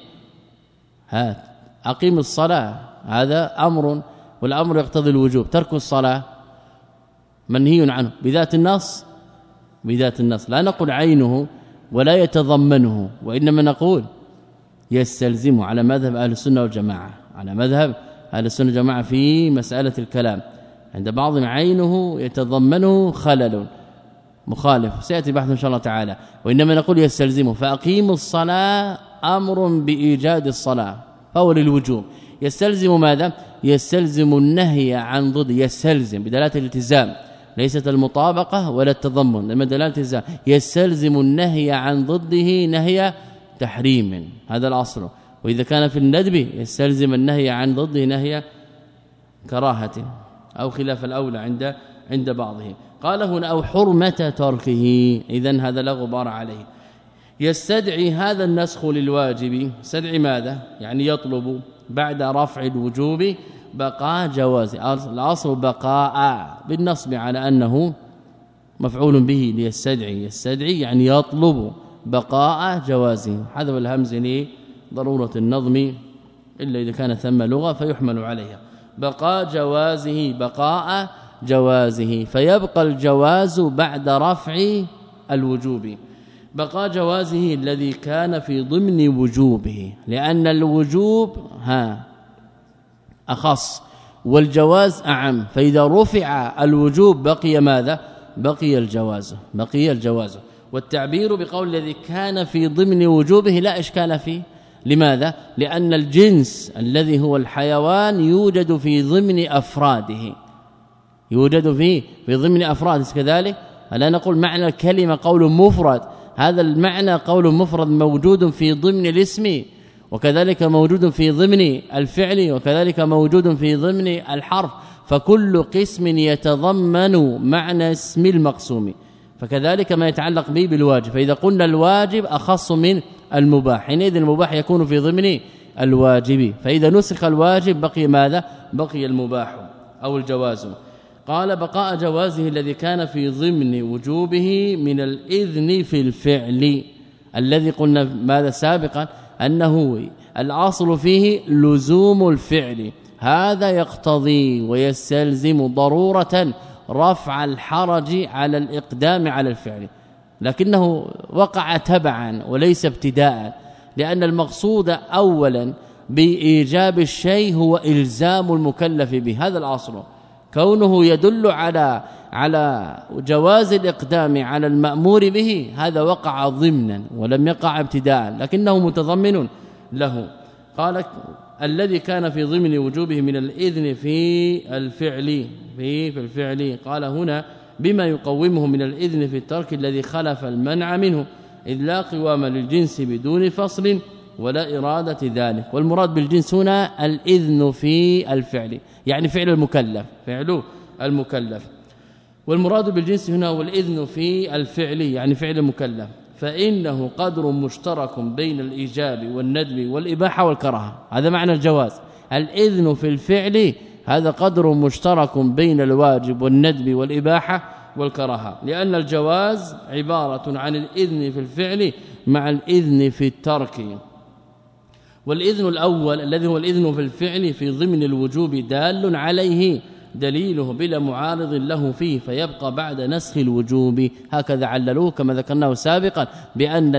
هات. أقيم الصلاة. هذا أمر والأمر يقتضي الوجوب. ترك الصلاة منهي عنه. بذات النص؟ بذات النص. لا نقول عينه ولا يتضمنه وإنما نقول يستلزم على مذهب أهل السنة والجماعة. على مذهب أهل السنة والجماعة في مسألة الكلام. عند بعضهم عينه يتضمنه خلل مخالف. سيأتي بحث إن شاء الله تعالى. وإنما نقول يستلزمه. فأقيموا الصلاة أمر بإيجاد الصلاة. فهو للوجوب. يستلزم ماذا؟ يستلزم النهي عن ضد. يستلزم بدلالة الالتزام. ليست المطابقة ولا التضمن. لما دلالة الالتزام. يستلزم النهي عن ضده نهي تحريم. هذا الأصل. وإذا كان في الندب يستلزم النهي عن ضده نهي كراهة. أو خلاف الأولى عند عند بعضهم. قال هنا أو حرمة تركه. اذا هذا لا غبار عليه. يستدعي هذا النسخ للواجب. يستدعي ماذا؟ يعني يطلب بعد رفع الوجوب بقاء جواز. الأصل بقاء بالنصب على أنه مفعول به ليستدعي. يستدعي يعني يطلب بقاء جوازه حذف الهمز لضرورة النظم إلا إذا كان ثم لغة فيحمل عليها. بقاء جوازه بقاء جوازه. فيبقى الجواز بعد رفع الوجوب. بقى جوازه الذي كان في ضمن وجوبه. لأن الوجوب ها أخص. والجواز أعم. فإذا رفع الوجوب بقي ماذا؟ بقي الجواز. بقي الجواز. والتعبير بقول الذي كان في ضمن وجوبه لا إشكال فيه. لماذا؟ لأن الجنس الذي هو الحيوان يوجد في ضمن أفراده. يوجد فيه في ضمن افراد كذلك؟ ألا نقول معنى الكلمة قول مفرد. هذا المعنى قول مفرد موجود في ضمن الاسم وكذلك موجود في ضمن الفعل وكذلك موجود في ضمن الحرف. فكل قسم يتضمن معنى اسم المقسوم. فكذلك ما يتعلق به بالواجب. فإذا قلنا الواجب أخص من المباح. حينئذ المباح يكون في ضمن الواجب. فإذا نسخ الواجب بقي ماذا؟ بقي المباح أو الجواز. قال بقاء جوازه الذي كان في ضمن وجوبه من الإذن في الفعل. الذي قلنا ماذا سابقا؟ أنه الأصل فيه لزوم الفعل. هذا يقتضي ويستلزم ضرورة رفع الحرج على الإقدام على الفعل. لكنه وقع تبعا وليس ابتداء لأن المقصود اولا بإيجاب الشيء هو إلزام المكلف به هذا الاصل كونه يدل على على جواز الإقدام على المأمور به هذا وقع ضمنا ولم يقع ابتداء لكنه متضمن له. قال الذي كان في ضمن وجوبه من الإذن في الفعل في في الفعل. قال هنا بما يقومه من الإذن في الترك الذي خلف المنع منه إذ لا قوام للجنس بدون فصل ولا إرادة ذلك. والمراد بالجنس هنا الإذن في الفعل يعني فعل المكلف فعل المكلف. والمراد بالجنس هنا هو الإذن في الفعل يعني فعل المكلف. فإنه قدر مشترك بين الإيجاب والندب والإباحة والكراهة. هذا معنى الجواز. الإذن في الفعل هذا قدر مشترك بين الواجب والندب والإباحة والكراهة لأن الجواز عبارة عن الإذن في الفعل مع الإذن في الترك. والإذن الأول الذي هو الإذن في الفعل في ضمن الوجوب دال عليه دليله بلا معارض له فيه فيبقى بعد نسخ الوجوب. هكذا عللوه كما ذكرناه سابقا بأن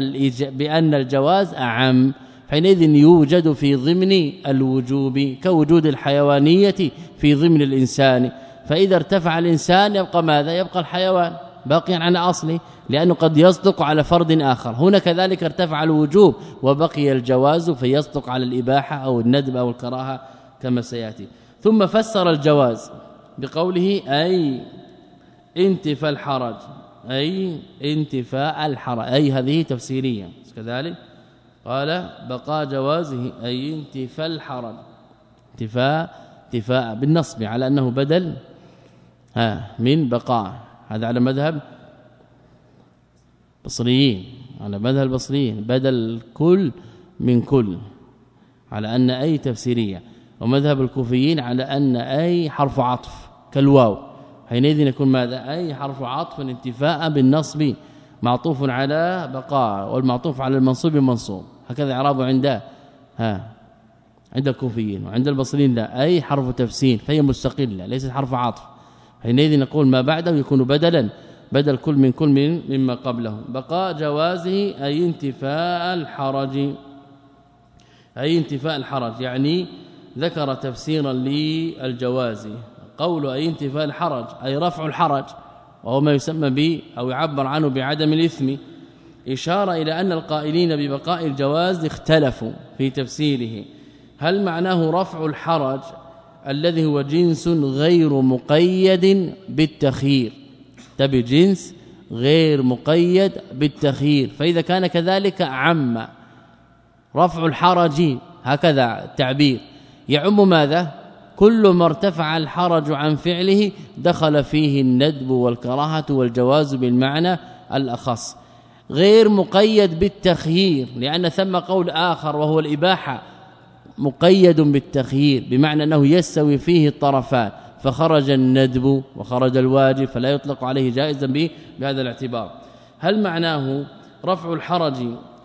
بأن الجواز أعم. حينئذ يوجد في ضمن الوجوب كوجود الحيوانية في ضمن الإنسان. فإذا ارتفع الإنسان يبقى ماذا؟ يبقى الحيوان باقيا عن أصله لأنه قد يصدق على فرد آخر. هنا كذلك ارتفع الوجوب وبقي الجواز فيصدق على الإباحة أو الندب أو الكراهة كما سيأتي. ثم فسر الجواز بقوله أي انتفاء الحرج أي انتفاء الحرج أي هذه تفسيرية. كذلك قال بقاء جوازه أي انتفاء الحرج انتفاء انتفاء بالنصب على أنه بدل ها من بقاء هذا على مذهب بصريين على مذهب البصريين. بدل كل من كل على أن أي تفسيرية. ومذهب الكوفيين على أن أي حرف عطف كالواو. حينئذ يكون ماذا؟ أي حرف عطف انتفاء بالنصب معطوف على بقاء والمعطوف على المنصوب منصوب. هكذا إعرابه عند ها عند الكوفيين وعند البصريين لا أي حرف تفسير فهي مستقلة ليست حرف عطف حينئذ نقول ما بعده يكون بدلا بدل كل من كل من مما قبله. بقاء جوازه أي انتفاء الحرج. أي انتفاء الحرج يعني ذكر تفسيرا للجواز. قول أي انتفاء الحرج أي رفع الحرج وهو ما يسمى به أو يعبر عنه بعدم الإثم. إشارة إلى أن القائلين ببقاء الجواز اختلفوا في تفسيره. هل معناه رفع الحرج الذي هو جنس غير مقيد بالتخيير؟ تبي جنس غير مقيد بالتخيير. فإذا كان كذلك عم رفع الحرج هكذا التعبير يعم ماذا؟ كل ما ارتفع الحرج عن فعله دخل فيه الندب والكراهة والجواز بالمعنى الأخص. غير مقيد بالتخيير لأن ثم قول آخر وهو الإباحة مقيد بالتخيير بمعنى أنه يستوي فيه الطرفان فخرج الندب وخرج الواجب فلا يطلق عليه جائزا به بهذا الاعتبار. هل معناه رفع الحرج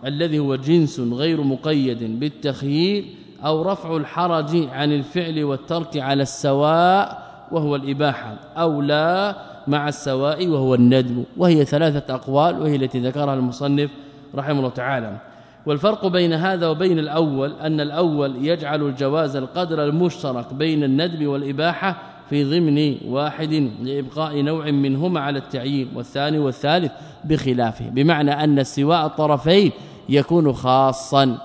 الذي هو جنس غير مقيد بالتخيير أو رفع الحرج عن الفعل والترك على السواء وهو الإباحة أو لا؟ مع السواء وهو الندب وهي ثلاثة أقوال وهي التي ذكرها المصنف رحمه الله تعالى. والفرق بين هذا وبين الأول أن الأول يجعل الجواز القدر المشترك بين الندب والإباحة في ضمن واحد لإبقاء نوع منهما على التعيين والثاني والثالث بخلافه. بمعنى أن استواء الطرفين يكون خاصا.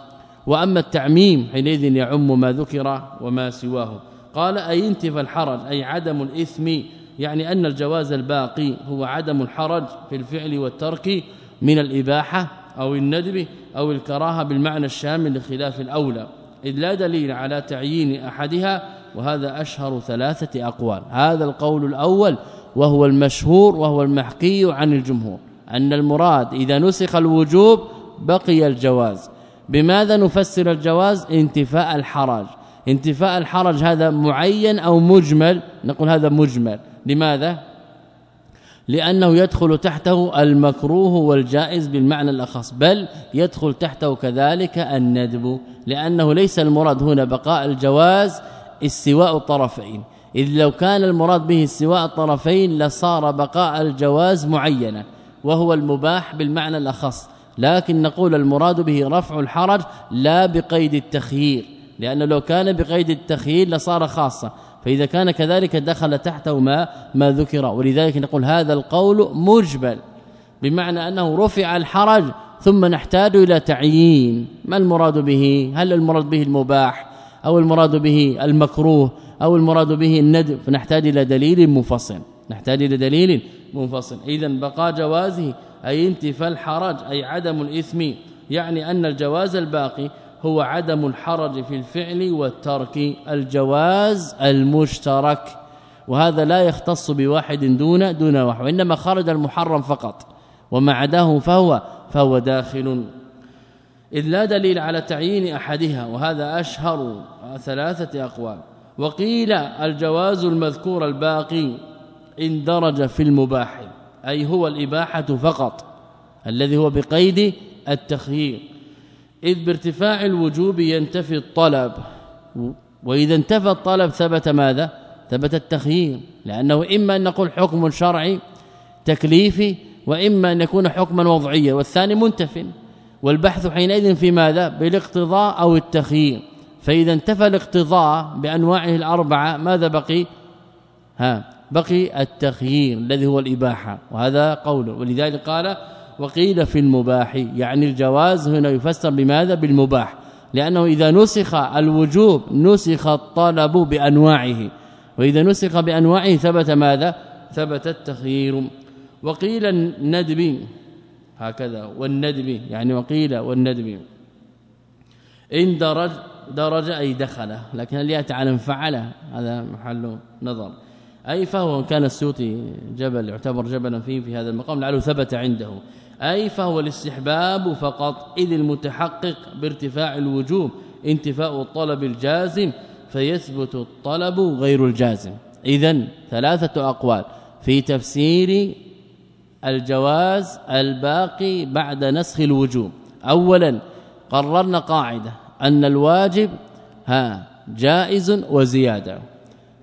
وأما التعميم حينئذ يعم ما ذكر وما سواه. قال أي انتفى الحرج أي عدم الإثم يعني أن الجواز الباقي هو عدم الحرج في الفعل والترك من الإباحة أو الندب أو الكراهة بالمعنى الشامل لخلاف الأولى. إذ لا دليل على تعيين أحدها وهذا أشهر ثلاثة أقوال. هذا القول الأول وهو المشهور وهو المحكي عن الجمهور أن المراد إذا نسخ الوجوب بقي الجواز. بماذا نفسر الجواز؟ انتفاء الحرج. انتفاء الحرج هذا معين أو مجمل؟ نقول هذا مجمل. لماذا؟ لأنه يدخل تحته المكروه والجائز بالمعنى الأخص بل يدخل تحته كذلك الندب لأنه ليس المراد هنا بقاء الجواز استواء الطرفين. إذ لو كان المراد به استواء الطرفين لصار بقاء الجواز معينا وهو المباح بالمعنى الأخص. لكن نقول المراد به رفع الحرج لا بقيد التخيير. لأنه لو كان بقيد التخيير لصار خاصة فإذا كان كذلك دخل تحته ما ما ذكر. ولذلك نقول هذا القول مجبل بمعنى أنه رفع الحرج ثم نحتاج إلى تعيين. ما المراد به؟ هل المراد به المباح أو المراد به المكروه أو المراد به الندب؟ فنحتاج إلى دليل منفصل نحتاج إلى دليل منفصل. اذا بقى جوازه أي انتفى الحرج أي عدم الإثم يعني أن الجواز الباقي هو عدم الحرج في الفعل والترك الجواز المشترك. وهذا لا يختص بواحد دون دون واحد وإنما خرج المحرم فقط. وما عداه فهو فهو داخل. إذ لا دليل على تعيين أحدها وهذا أشهر ثلاثة أقوال. وقيل الجواز المذكور الباقي اندرج في المباح أي هو الإباحة فقط الذي هو بقيد التخيير. إذ بارتفاع الوجوب ينتفي الطلب. وإذا انتفى الطلب ثبت ماذا؟ ثبت التخيير. لأنه إما أن نقول حكم شرعي تكليفي وإما أن يكون حكما وضعيا والثاني منتف. والبحث حينئذ في ماذا؟ بالاقتضاء أو التخيير. فإذا انتفى الاقتضاء بأنواعه الأربعة ماذا بقي؟ ها بقي التخيير الذي هو الإباحة. وهذا قوله. ولذلك قال وقيل في المباح. يعني الجواز هنا يفسر بماذا؟ بالمباح. لأنه إذا نسخ الوجوب نسخ الطلب بأنواعه. وإذا نسخ بأنواعه ثبت ماذا؟ ثبت التخيير. وقيل الندب هكذا والندب. يعني وقيل والندب. إن درج درج أي دخل. لكن هل يأتي على فعله هذا محل نظر. أي فهو كان السوطي جبل يعتبر جبلا فيه في هذا المقام لعله ثبت عنده. أي فهو الاستحباب فقط إذ المتحقق بارتفاع الوجوب انتفاء الطلب الجازم فيثبت الطلب غير الجازم. اذا ثلاثة أقوال في تفسير الجواز الباقي بعد نسخ الوجوب. اولا قررنا قاعدة أن الواجب ها جائز وزيادة.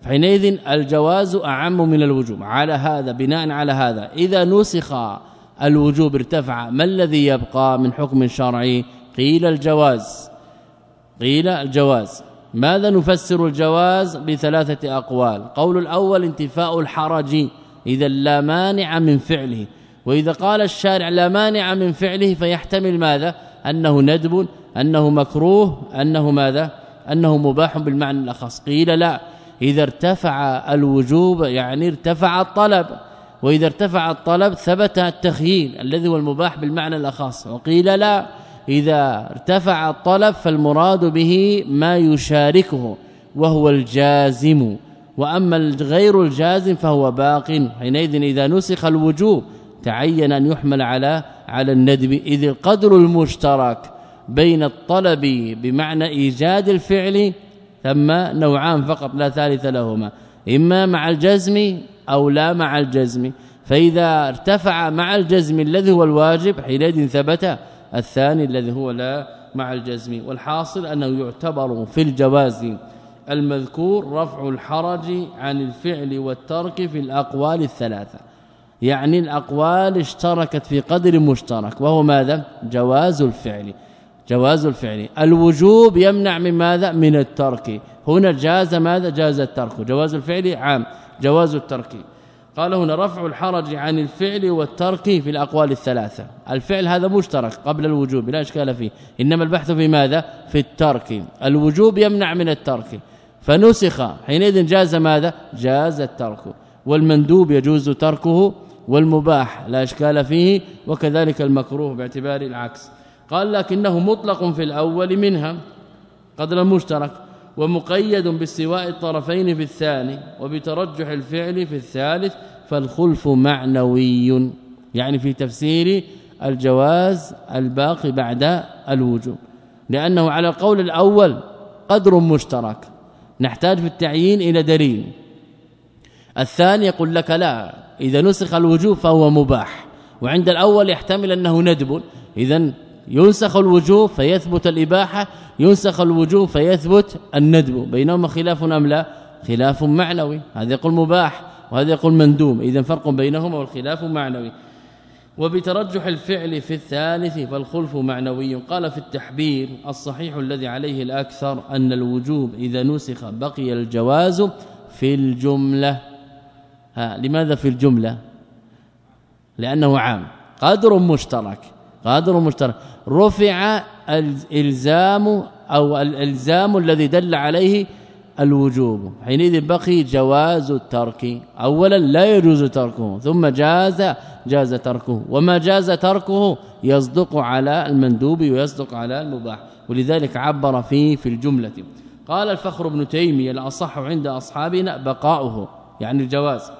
حينئذ الجواز أعم من الوجوب. على هذا بناء على هذا إذا نسخ الوجوب ارتفع. ما الذي يبقى من حكم شرعي؟ قيل الجواز. قيل الجواز. ماذا نفسر الجواز بثلاثة أقوال؟ قول الأول انتفاء الحرج إذا لا مانع من فعله. وإذا قال الشارع لا مانع من فعله فيحتمل ماذا؟ أنه ندب أنه مكروه أنه ماذا؟ أنه مباح بالمعنى الأخص. قيل لا. إذا ارتفع الوجوب يعني ارتفع الطلب. وإذا ارتفع الطلب ثبت التخييل الذي هو المباح بالمعنى الاخص وقيل لا إذا ارتفع الطلب فالمراد به ما يشاركه وهو الجازم وأما غير الجازم فهو باق حينئذ إذا نسخ الوجوب تعين أن يحمل على على الندب إذ القدر المشترك بين الطلب بمعنى إيجاد الفعل ثم نوعان فقط لا ثالث لهما إما مع الجزم أو لا مع الجزم. فإذا ارتفع مع الجزم الذي هو الواجب حينئذ ثبت الثاني الذي هو لا مع الجزم. والحاصل أنه يعتبر في الجواز المذكور رفع الحرج عن الفعل والترك في الأقوال الثلاثة. يعني الأقوال اشتركت في قدر مشترك وهو ماذا؟ جواز الفعل. جواز الفعل. الوجوب يمنع من ماذا؟ من الترك. هنا جاز ماذا؟ جاز الترك. جواز الفعل عام. جواز الترك. قال هنا رفع الحرج عن الفعل والترك في الأقوال الثلاثة. الفعل هذا مشترك قبل الوجوب لا إشكال فيه. إنما البحث في ماذا؟ في الترك. الوجوب يمنع من الترك. فنسخ حينئذ جاز ماذا؟ جاز الترك. والمندوب يجوز تركه والمباح لا إشكال فيه وكذلك المكروه باعتبار العكس. قال لكنه مطلق في الأول منها قدر المشترك ومقيد باستواء الطرفين في الثاني وبترجح الفعل في الثالث فالخلف معنوي. يعني في تفسير الجواز الباقي بعد الوجوب. لأنه على القول الأول قدر مشترك. نحتاج في التعيين إلى دليل. الثاني يقول لك لا إذا نسخ الوجوب فهو مباح. وعند الأول يحتمل أنه ندب. اذا ينسخ الوجوب فيثبت الإباحة ينسخ الوجوب فيثبت الندب. بينهما خلاف أم لا؟ خلاف معنوي. هذا يقول مباح وهذا يقول مندوب. إذا فرق بينهما والخلاف معنوي. وبترجح الفعل في الثالث فالخلف معنوي. قال في التحبير الصحيح الذي عليه الأكثر أن الوجوب إذا نسخ بقي الجواز في الجملة. ها لماذا في الجملة؟ لأنه عام. قدر مشترك. قدر مشترك. رفع الإلزام أو الإلزام الذي دل عليه الوجوب. حينئذ بقي جواز الترك. اولا لا يجوز تركه ثم جاز جاز تركه. وما جاز تركه يصدق على المندوب ويصدق على المباح. ولذلك عبر فيه في الجملة. قال الفخر ابن تيمية الأصح عند أصحابنا بقاؤه يعني الجواز.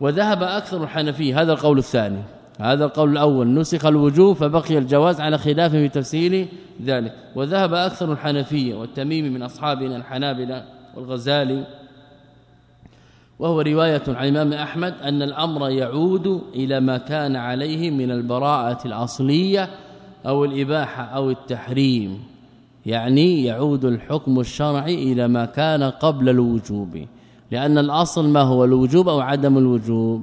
وذهب أكثر الحنفية. هذا القول الثاني. هذا القول الأول. نسخ الوجوب فبقي الجواز على خلاف في تفسير ذلك. وذهب أكثر الحنفية والتميمي من أصحابنا الحنابلة والغزالي. وهو رواية عن الإمام أحمد أن الأمر يعود إلى ما كان عليه من البراءة الأصلية أو الإباحة أو التحريم. يعني يعود الحكم الشرعي إلى ما كان قبل الوجوب. لأن الأصل ما هو الوجوب أو عدم الوجوب.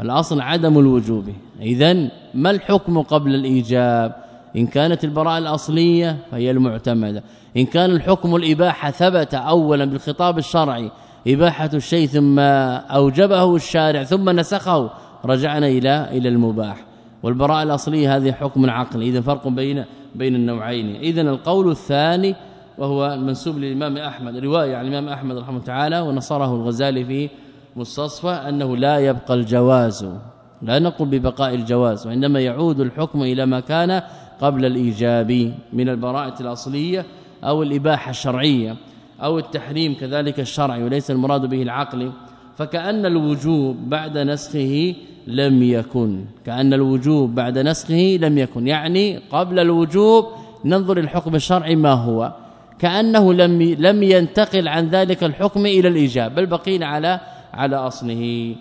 الأصل عدم الوجوب. اذا ما الحكم قبل الإيجاب؟ إن كانت البراءة الأصلية فهي المعتمدة. إن كان الحكم الإباحة ثبت اولا بالخطاب الشرعي إباحة الشيء ثم أوجبه الشارع ثم نسخه رجعنا إلى إلى المباح. والبراءة الأصلية هذه حكم عقلي اذا فرق بين بين النوعين. اذا القول الثاني وهو المنسوب للإمام أحمد رواية عن الإمام أحمد رحمه الله تعالى ونصره الغزالي في مستصفى أنه لا يبقى الجواز لا نقول ببقاء الجواز وإنما يعود الحكم إلى ما كان قبل الإيجاب من البراءة الأصلية أو الإباحة الشرعية أو التحريم كذلك الشرعي وليس المراد به العقل. فكأن الوجوب بعد نسخه لم يكن كأن الوجوب بعد نسخه لم يكن يعني قبل الوجوب ننظر الحكم الشرعي ما هو كأنه لم لم ينتقل عن ذلك الحكم إلى الإيجاب بل بقينا على على أصله.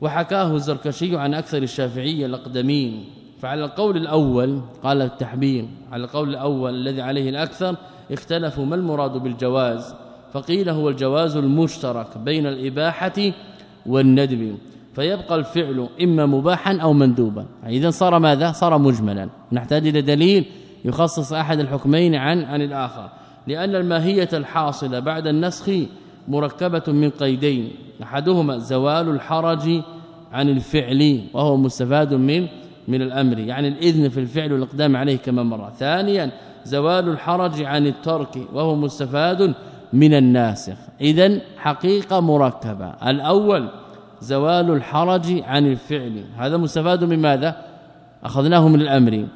وحكاه الزركشي عن أكثر الشافعية الأقدمين. فعلى القول الأول قال التحبير على القول الأول الذي عليه الأكثر اختلفوا ما المراد بالجواز. فقيل هو الجواز المشترك بين الإباحة والندب. فيبقى الفعل إما مباحا أو مندوبا. اذا صار ماذا؟ صار مجملا. نحتاج إلى دليل يخصص أحد الحكمين عن عن الآخر. لأن الماهية الحاصلة بعد النسخ مركبة من قيدين. أحدهما زوال الحرج عن الفعل وهو مستفاد من من الأمر. يعني الإذن في الفعل والإقدام عليه كما مر. ثانيا زوال الحرج عن الترك وهو مستفاد من الناسخ. اذا حقيقة مركبة. الأول زوال الحرج عن الفعل. هذا مستفاد من ماذا؟ أخذناه من الأمر.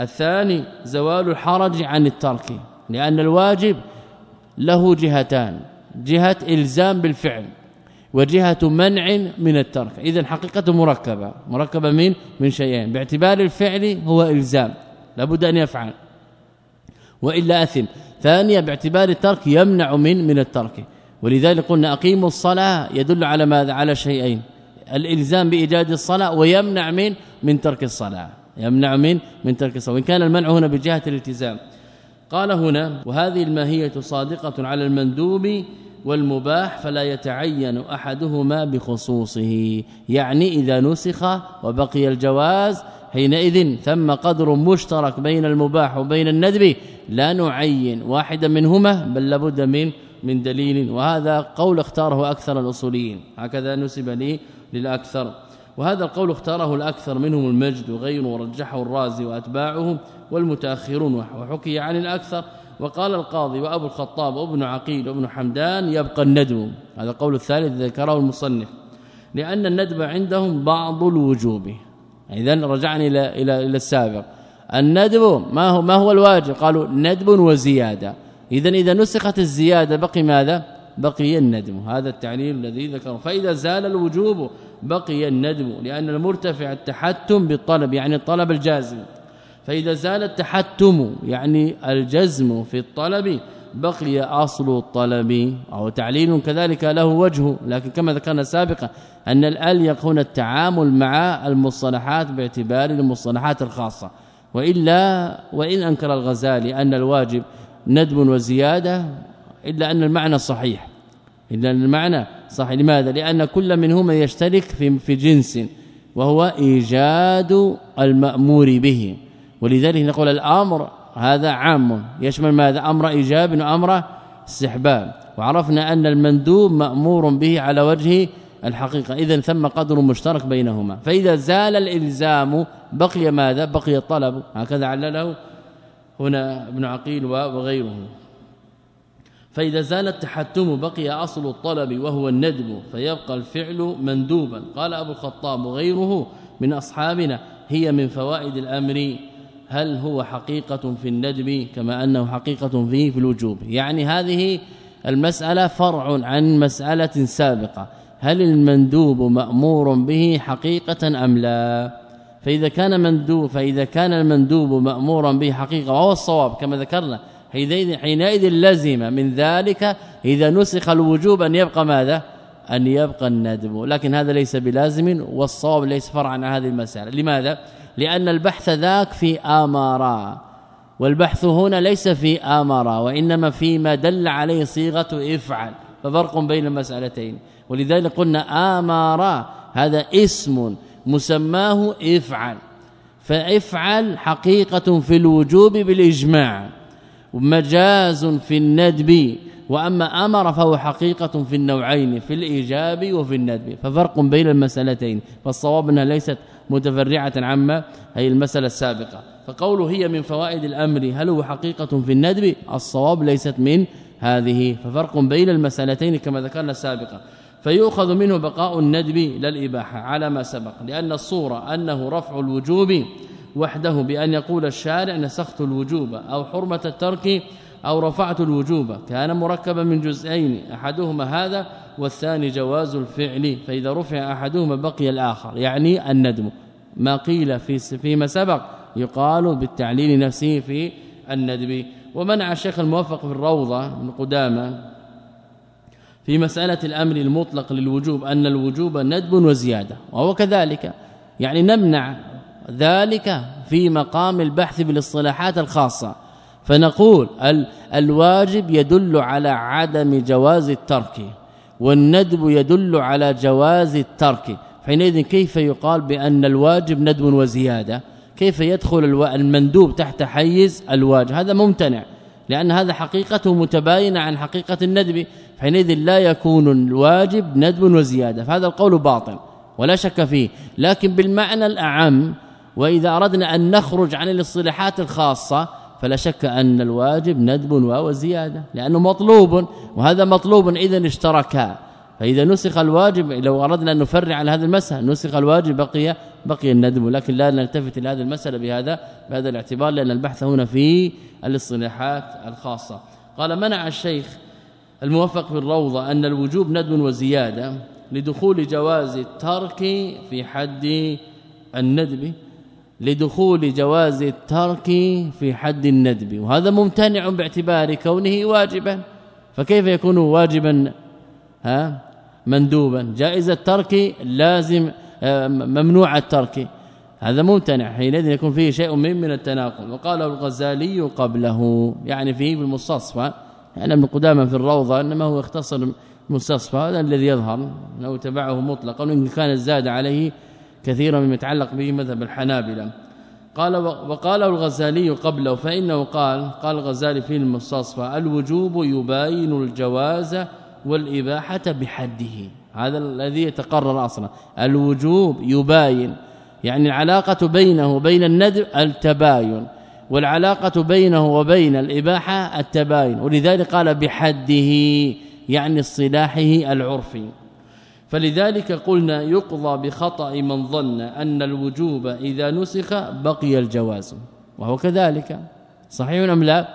الثاني زوال الحرج عن الترك. لأن الواجب له جهتان. جهة إلزام بالفعل وجهة منع من الترك. اذا حقيقة مركبة. مركبة من؟ من شيئين. باعتبار الفعل هو إلزام. لابد أن يفعل. وإلا أثم. ثانيا باعتبار الترك يمنع من من الترك. ولذلك قلنا أقيموا الصلاة يدل على ماذا؟ على شيئين. الإلزام بإيجاد الصلاة ويمنع من من ترك الصلاة. يمنع من من ترك الصلاة. وإن كان المنع هنا بجهة الالتزام. قال هنا وهذه الماهية صادقة على المندوب والمباح فلا يتعين أحدهما بخصوصه يعني إذا نسخ وبقي الجواز حينئذ ثم قدر مشترك بين المباح وبين الندب لا نعين واحدا منهما بل لابد من من دليل وهذا قول اختاره أكثر الأصوليين هكذا نسب لي للأكثر. وهذا القول اختاره الأكثر منهم المجد وغيره ورجحه الرازي وأتباعه والمتأخرون وحكي عن الأكثر. وقال القاضي وأبو الخطاب وابن عقيل وابن حمدان يبقى الندب هذا القول الثالث ذكره المصنف. لأن الندب عندهم بعض الوجوب. اذا رجعنا إلى إلى إلى السابق. الندب ما هو ما هو الواجب؟ قالوا ندب وزيادة. اذا إذا نسخت الزيادة بقي ماذا؟ بقي الندب هذا التعليل الذي ذكره. فإذا زال الوجوب بقي الندب. لأن المرتفع التحتم بالطلب يعني الطلب الجازم. فإذا زال التحتم يعني الجزم في الطلب بقي أصل الطلب أو تعليل كذلك له وجه. لكن كما ذكرنا سابقا أن الاليق هنا التعامل مع المصطلحات باعتبار المصطلحات الخاصة. وإلا وإن أنكر الغزالي أن الواجب ندب وزيادة إلا أن المعنى صحيح. إلا أن المعنى صحيح. لماذا؟ لأن كل منهما يشترك في في جنس وهو إيجاد المأمور به. ولذلك نقول الأمر هذا عام. يشمل ماذا؟ أمر إيجاب وأمر استحباب. وعرفنا أن المندوب مأمور به على وجه الحقيقة. اذا ثم قدر مشترك بينهما. فإذا زال الإلزام بقي ماذا؟ بقي الطلب. هكذا علله هنا ابن عقيل وغيره. فإذا زال التحتم بقي أصل الطلب وهو الندب. فيبقى الفعل مندوبا. قال أبو الخطاب وغيره من أصحابنا هي من فوائد الأمر هل هو حقيقة في الندب كما أنه حقيقة فيه في الوجوب؟ يعني هذه المسألة فرع عن مسألة سابقة. هل المندوب مأمور به حقيقة أم لا؟ فإذا كان مندوب فإذا كان المندوب مأمورا به حقيقة وهو الصواب كما ذكرنا حينئذ لزم. من ذلك إذا نسخ الوجوب أن يبقى ماذا؟ أن يبقى الندب لكن هذا ليس بلازم والصواب ليس فرعا عن هذه المسألة. لماذا؟ لأن البحث ذاك في آمارا والبحث هنا ليس في آمارا وإنما فيما دل عليه صيغة افعل ففرق بين المسألتين. ولذلك قلنا آمارا هذا اسم مسماه افعل فافعل حقيقة في الوجوب بالإجماع ومجاز في الندب وأما آمر فهو حقيقة في النوعين في الإيجاب وفي الندب ففرق بين المسألتين فالصواب أنها ليست متفرعة عما هي المسألة السابقة. فقوله هي من فوائد الأمر هل هو حقيقة في الندب؟ الصواب ليست من هذه. ففرق بين المسألتين كما ذكرنا سابقا. فيؤخذ منه بقاء الندب لا الإباحة على ما سبق. لأن الصورة أنه رفع الوجوب وحده بأن يقول الشارع نسخت الوجوب أو حرمة الترك أو رفعت الوجوب. كان مركبا من جزئين أحدهما هذا والثاني جواز الفعل فإذا رفع أحدهما بقي الآخر يعني الندم. ما قيل في فيما سبق يقال بالتعليل نفسه في الندب ومنع الشيخ الموفق في الروضة من قدامة في مسألة الأمر المطلق للوجوب أن الوجوب ندب وزيادة وهو كذلك. يعني نمنع ذلك في مقام البحث بالاصطلاحات الخاصة. فنقول الواجب يدل على عدم جواز الترك. والندب يدل على جواز الترك. حينئذ كيف يقال بأن الواجب ندب وزيادة؟ كيف يدخل المندوب تحت حيز الواجب؟ هذا ممتنع لأن هذا حقيقته متباينة عن حقيقة الندب. حينئذ لا يكون الواجب ندب وزيادة فهذا القول باطل ولا شك فيه. لكن بالمعنى الأعم وإذا أردنا أن نخرج عن الاصطلاحات الخاصة فلا شك أن الواجب ندب وزيادة لأنه مطلوب وهذا مطلوب إذا اشتركا فإذا نسخ الواجب لو أردنا أن نفرع على هذه المساله نسخ الواجب بقي بقي الندم لكن لا نلتفت إلى هذه المساله بهذا بهذا الاعتبار لأن البحث هنا في الاصطلاحات الخاصة. قال منع الشيخ الموفق في الروضة أن الوجوب ندم وزيادة لدخول جواز الترك في حد الندب. لدخول جواز الترك في حد الندب. وهذا ممتنع باعتبار كونه واجبا. فكيف يكون واجبا؟ ها؟ مندوبا. جائز الترك لازم آه، ممنوع الترك. هذا ممتنع. حينئذ يكون فيه شيء من من التناقض. وقال الغزالي قبله. يعني فيه بالمستصفى. يعني ابن قدامه في الروضة أنما هو اختصر المستصفى هذا الذي يظهر. لو تبعه مطلقا وإن كان زاد عليه كثيرا مما يتعلق به مذهب الحنابلة. قال وقال الغزالي قبله فإنه قال قال الغزالي في المستصفى الوجوب يباين الجواز والإباحة بحده. هذا الذي يتقرر أصلا. الوجوب يباين يعني العلاقة بينه وبين الندب التباين والعلاقة بينه وبين الإباحة التباين. ولذلك قال بحده يعني اصطلاحه العرفي. فلذلك قلنا يقضى بخطأ من ظن أن الوجوب إذا نسخ بقي الجواز وهو كذلك. صحيح أم لا؟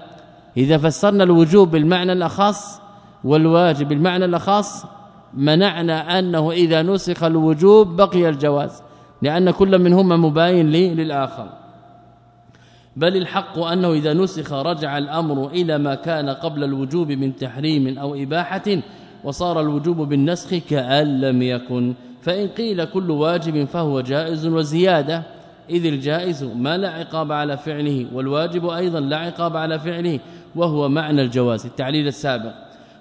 إذا فسرنا الوجوب بالمعنى الأخص والواجب بالمعنى الأخص منعنا أنه إذا نسخ الوجوب بقي الجواز لأن كل منهما مباين للآخر. بل الحق أنه إذا نسخ رجع الأمر إلى ما كان قبل الوجوب من تحريم أو إباحة وصار الوجوب بالنسخ كأن لم يكن. فإن قيل كل واجب فهو جائز وزيادة. إذ الجائز ما لا عقاب على فعله والواجب أيضا لا عقاب على فعله وهو معنى الجواز التعليل السابق.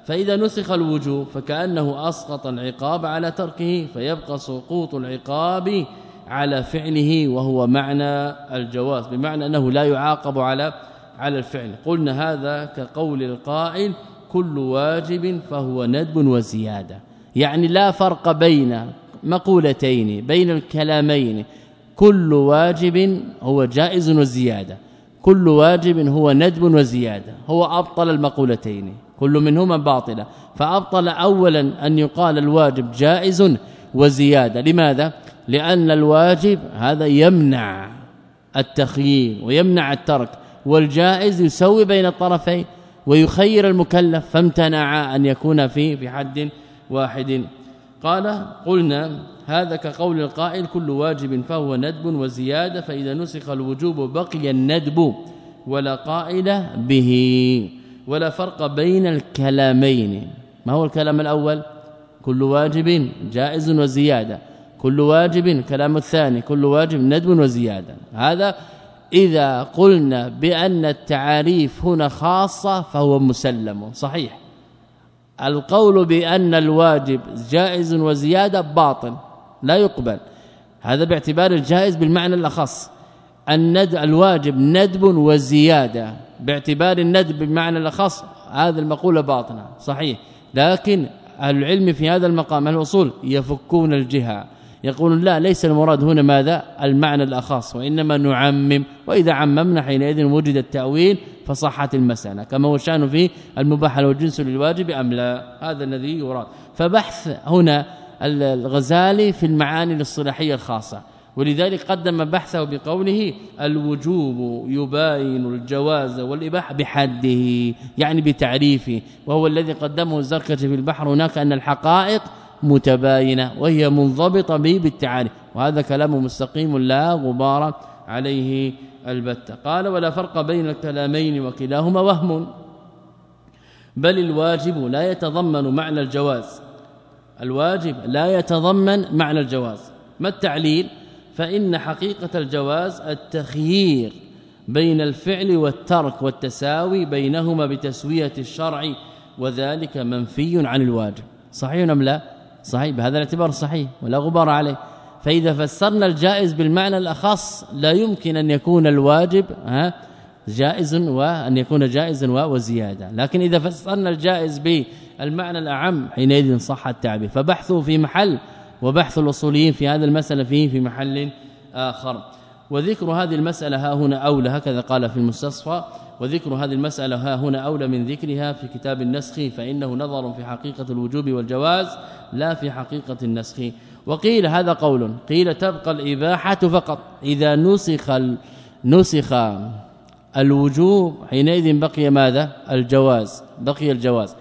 فإذا نسخ الوجوب فكأنه أسقط العقاب على تركه فيبقى سقوط العقاب على فعله وهو معنى الجواز بمعنى أنه لا يعاقب على على الفعل. قلنا هذا كقول القائل كل واجب فهو ندب وزيادة. يعني لا فرق بين مقولتين بين الكلامين. كل واجب هو جائز وزيادة. كل واجب هو ندب وزيادة. هو أبطل المقولتين. كل منهما باطلة. فأبطل اولا أن يقال الواجب جائز وزيادة. لماذا؟ لأن الواجب هذا يمنع التخيير ويمنع الترك. والجائز يسوي بين الطرفين ويخير المكلف فامتنع أن يكون في في حد واحد. قال قلنا هذا كقول القائل كل واجب فهو ندب وزيادة فإذا نسخ الوجوب بقي الندب ولا قائل به ولا فرق بين الكلامين. ما هو الكلام الأول؟ كل واجب جائز وزيادة. كل واجب كلام الثاني كل واجب ندب وزيادة. هذا إذا قلنا بأن التعاريف هنا خاصة فهو مسلم صحيح. القول بأن الواجب جائز وزيادة باطل لا يقبل. هذا باعتبار الجائز بالمعنى الأخص. الند الواجب ندب وزيادة باعتبار الندب بالمعنى الأخص هذا المقولة باطنة صحيح. لكن العلم في هذا المقام الوصول يفكون الجهة. يقولون لا ليس المراد هنا ماذا؟ المعنى الاخص وإنما نعمم. وإذا عممنا حينئذ وجد التأويل فصحت المسألة كما هو شان في المباح والجنس للواجب أم لا؟ هذا الذي يراد. فبحث هنا الغزالي في المعاني الاصطلاحية الخاصة ولذلك قدم بحثه بقوله الوجوب يباين الجواز والاباحه بحده يعني بتعريفه. وهو الذي قدمه الزركشي في البحر هناك أن الحقائق متباينة وهي منضبطة به بالتعارف وهذا كلام مستقيم لا غبار عليه البتة قال ولا فرق بين الكلامين وكلاهما وهم بل الواجب لا يتضمن معنى الجواز. الواجب لا يتضمن معنى الجواز. ما التعليل؟ فإن حقيقة الجواز التخيير بين الفعل والترك والتساوي بينهما بتسوية الشرع وذلك منفي عن الواجب. صحيح أم لا؟ صحيح بهذا الاعتبار صحيح ولا غبار عليه. فإذا فسرنا الجائز بالمعنى الأخص لا يمكن أن يكون الواجب ها جائز وان يكون جائزا وزيادة. لكن إذا فسرنا الجائز بالمعنى الأعم حينئذ صح التعبير. فبحثه في محل وبحث الأصوليين في هذا المسألة فيه في محل آخر. وذكر هذه المسألة ها هنا اولى هكذا قال في المستصفى. وذكر هذه المسألة ها هنا أولى من ذكرها في كتاب النسخ فإنه نظر في حقيقة الوجوب والجواز لا في حقيقة النسخ. وقيل هذا قول قيل تبقى الإباحة فقط. إذا نسخ نسخ الوجوب حينئذ بقي ماذا؟ الجواز بقي الجواز.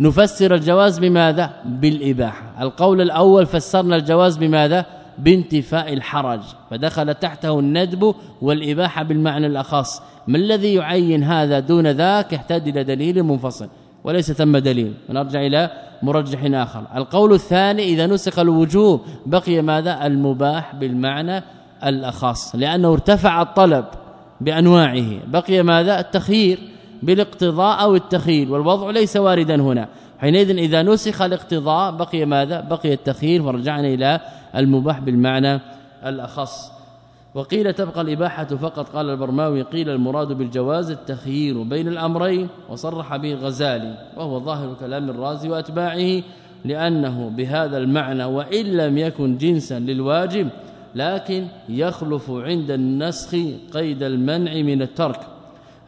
نفسر الجواز بماذا؟ بالإباحة. القول الأول فسرنا الجواز بماذا؟ بانتفاء الحرج. فدخل تحته الندب والإباحة بالمعنى الأخص. ما الذي يعين هذا دون ذاك يحتاج إلى دليل منفصل وليس ثم دليل. نرجع إلى مرجح آخر. القول الثاني إذا نسخ الوجوب بقي ماذا؟ المباح بالمعنى الأخص لأنه ارتفع الطلب بأنواعه. بقي ماذا؟ التخيير بالاقتضاء أو التخيير والوضع ليس واردا هنا. حينئذ إذا نسخ الاقتضاء بقي ماذا؟ بقي التخيير. ورجعنا إلى المباح بالمعنى الأخص وقيل تبقى الإباحة فقط قال البرماوي قيل المراد بالجواز التخيير بين الأمرين وصرح به الغزالي وهو ظاهر كلام الرازي وأتباعه لأنه بهذا المعنى وإن لم يكن جنسا للواجب لكن يخلف عند النسخ قيد المنع من الترك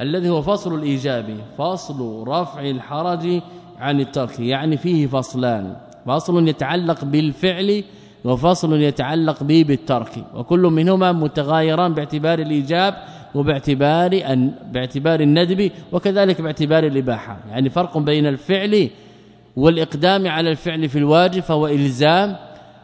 الذي هو فصل الإيجاب فصل رفع الحرج عن الترك يعني فيه فصلان فصل يتعلق بالفعل وفصل يتعلق به بالترك وكل منهما متغايران باعتبار الإيجاب وباعتبار أن باعتبار الندب وكذلك باعتبار الإباحة. يعني فرق بين الفعل والإقدام على الفعل في الواجب فهو إلزام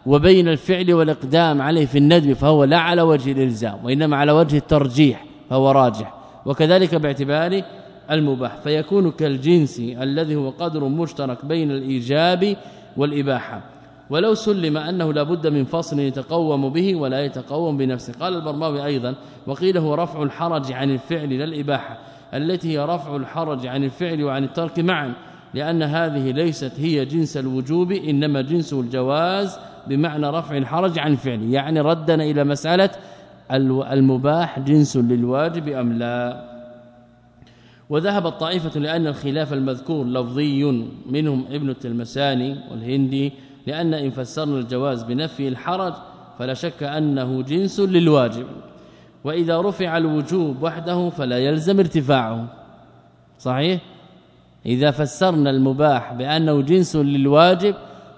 وبين الفعل والإقدام عليه في الندب فهو لا على وجه الإلزام وإنما على وجه الترجيح فهو راجح وكذلك باعتبار المباح. فيكون كالجنس الذي هو قدر مشترك بين الإيجاب والإباحة. ولو سلم أنه لابد من فصل يتقوم به ولا يتقوم بنفسه. قال البرماوي أيضا وقيل هو رفع الحرج عن الفعل للاباحه التي هي رفع الحرج عن الفعل وعن الترك معا لأن هذه ليست هي جنس الوجوب إنما جنس الجواز بمعنى رفع الحرج عن فعل يعني ردنا إلى مسألة المباح جنس للواجب أم لا؟ وذهب الطائفة لأن الخلاف المذكور لفظي منهم ابن التلمساني والهندي لأن إن فسرنا الجواز بنفي الحرج فلا شك أنه جنس للواجب وإذا رفع الوجوب وحده فلا يلزم ارتفاعه. صحيح؟ إذا فسرنا المباح بأنه جنس للواجب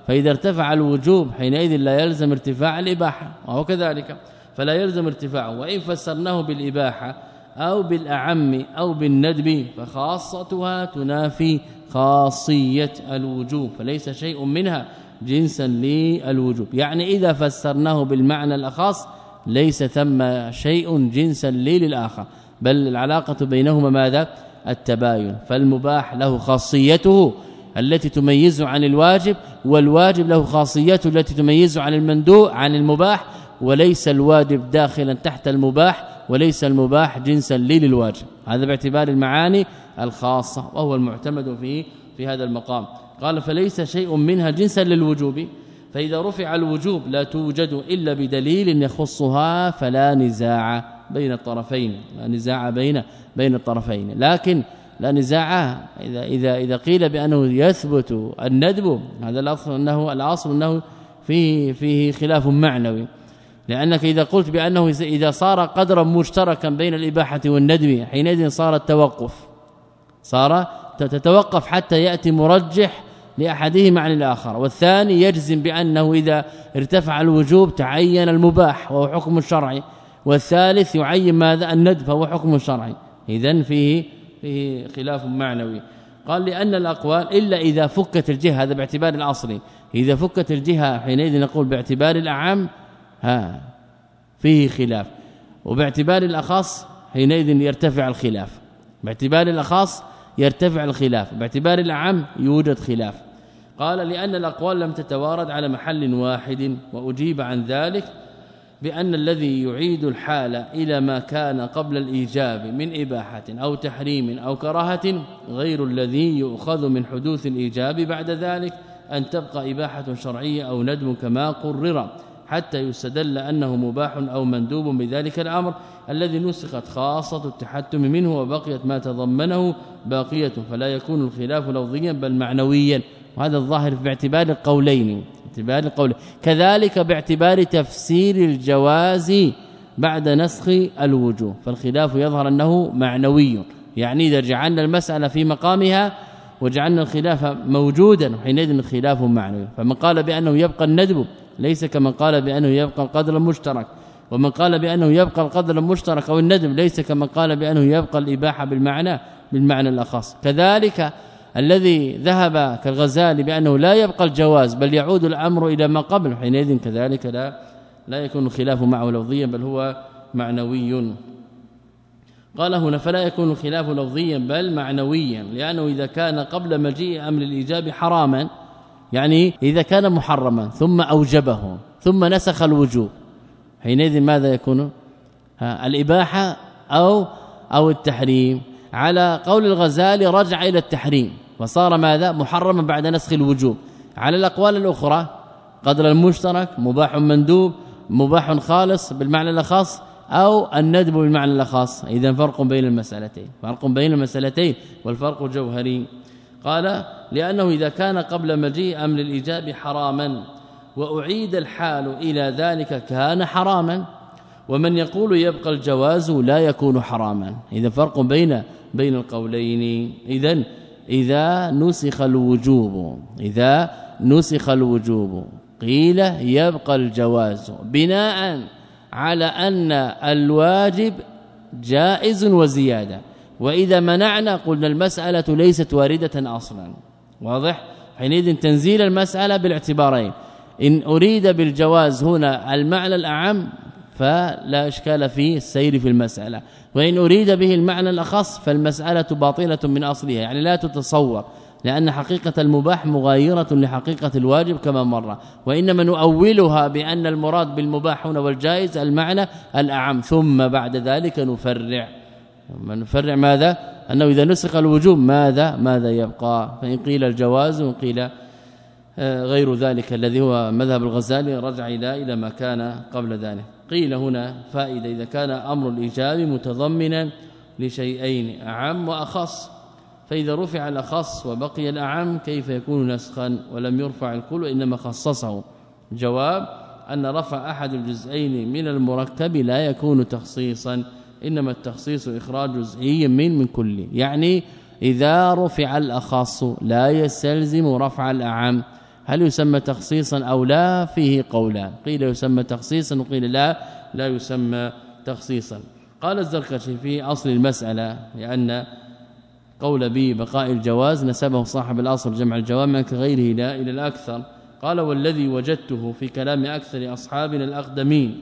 فإذا ارتفع الوجوب حينئذ لا يلزم ارتفاع الإباحة وهو كذلك فلا يلزم ارتفاعه. وإن فسرناه بالإباحة أو بالأعم أو بالندب فخاصتها تنافي خاصية الوجوب فليس شيء منها. جنسا للوجوب. يعني إذا فسرناه بالمعنى الأخص ليس ثم شيء جنسا لي للآخر بل العلاقة بينهما ماذا؟ التباين. فالمباح له خاصيته التي تميزه عن الواجب والواجب له خاصيته التي تميزه عن المندوب عن المباح وليس الواجب داخلا تحت المباح وليس المباح جنسا لي للواجب. هذا باعتبار المعاني الخاصة وهو المعتمد في في هذا المقام. قال فليس شيء منها جنسا للوجوب فإذا رفع الوجوب لا توجد إلا بدليل يخصها فلا نزاع بين الطرفين لا نزاع بين بين الطرفين. لكن لا نزاع إذا إذا إذا قيل بأنه يثبت الندب هذا الأصل أنه الأصل أنه فيه فيه خلاف معنوي. لأنك إذا قلت بأنه إذا صار قدرا مشتركا بين الإباحة والندب حينئذ صار التوقف صار تتوقف حتى يأتي مرجح لأحدهما عن الآخر. والثاني يجزم بأنه إذا ارتفع الوجوب تعين المباح وهو حكم شرعي. والثالث يعين ماذا؟ الندب فهو حكم شرعي. اذا فيه فيه خلاف معنوي. قال لأن الأقوال إلا إذا فكت الجهة هذا باعتبار الاصل إذا فكت الجهة حينئذ نقول باعتبار الأعم ها فيه خلاف. وباعتبار الأخص حينئذ يرتفع الخلاف. باعتبار الأخص يرتفع الخلاف. باعتبار الاعم يوجد خلاف. قال لأن الأقوال لم تتوارد على محل واحد وأجيب عن ذلك بأن الذي يعيد الحال إلى ما كان قبل الإيجاب من إباحة أو تحريم أو كراهة غير الذي يؤخذ من حدوث الإيجاب بعد ذلك أن تبقى إباحة شرعية أو ندم كما قرر. حتى يستدل أنه مباح أو مندوب بذلك الأمر الذي نسخت خاصة التحتم منه وبقيت ما تضمنه باقية فلا يكون الخلاف لفظيا بل معنويا. وهذا الظاهر باعتبار القولين باعتبار القول. كذلك باعتبار تفسير الجواز بعد نسخ الوجوه فالخلاف يظهر أنه معنوي. يعني إذا جعلنا المسألة في مقامها وجعلنا الخلاف موجودا حينئذ الخلاف معنوي. فمن قال بأنه يبقى الندب ليس كمن قال بأنه يبقى القدر المشترك ومن قال بأنه يبقى القدر المشترك أو الندب ليس كمن قال بأنه يبقى الإباحة بالمعنى بالمعنى الأخص. كذلك الذي ذهب كالغزالي بأنه لا يبقى الجواز بل يعود الأمر إلى ما قبل حينئذ كذلك لا لا يكون الخلاف معه لفظيا بل هو معنوي. قال هنا فلا يكون الخلاف لفظيا بل معنويا لأنه إذا كان قبل مجيء أمر الإيجاب حراما. يعني إذا كان محرما ثم أوجبه ثم نسخ الوجوب حينئذ ماذا يكون؟ الإباحة أو أو التحريم. على قول الغزالي رجع إلى التحريم وصار ماذا؟ محرما بعد نسخ الوجوب. على الأقوال الأخرى قدر المشترك مباح مندوب مباح خالص بالمعنى الأخص أو الندب بالمعنى الأخص. اذا فرق بين المسألتين فرق بين المسألتين والفرق جوهري. قال لأنه إذا كان قبل مجيء أمر الإيجاب حراما وأعيد الحال إلى ذلك كان حراما ومن يقول يبقى الجواز لا يكون حراما. إذا فرق بين بين القولين. اذا إذا نسخ الوجوب إذا نسخ الوجوب قيل يبقى الجواز بناء على أن الواجب جائز وزيادة. وإذا منعنا قلنا المسألة ليست واردة أصلا. واضح؟ حينئذ تنزيل المسألة بالاعتبارين. إن أريد بالجواز هنا المعنى الأعم فلا إشكال في السير في المسألة. وإن أريد به المعنى الأخص فالمسألة باطلة من أصلها يعني لا تتصور لأن حقيقة المباح مغايرة لحقيقة الواجب كما مر. وإنما نؤولها بأن المراد بالمباح هنا والجائز المعنى الأعم. ثم بعد ذلك نفرع. نفرع ماذا؟ أنه إذا نسخ الوجوب ماذا؟ ماذا يبقى؟ فإن قيل الجواز وقيل آه، غير ذلك الذي هو مذهب الغزالي رجع إلى إلى ما كان قبل ذلك. قيل هنا فائدة إذا كان أمر الإيجاب متضمنا لشيئين أعم وأخص. فإذا رفع الأخص وبقي الأعم كيف يكون نسخا؟ ولم يرفع الكل انما خصصه. جواب أن رفع أحد الجزئين من المركب لا يكون تخصيصا. إنما التخصيص إخراج جزئي من من كل. يعني إذا رفع الأخص لا يستلزم رفع الأعم. هل يسمى تخصيصا أو لا؟ فيه قولان. قيل يسمى تخصيصا وقيل لا. لا يسمى تخصيصا. قال الزركشي في أصل المسألة لأن قول به بقاء الجواز نسبه صاحب الأصل جمع الجوامع كغيره لا إلى الأكثر. قال والذي وجدته في كلام أكثر أصحابنا الأقدمين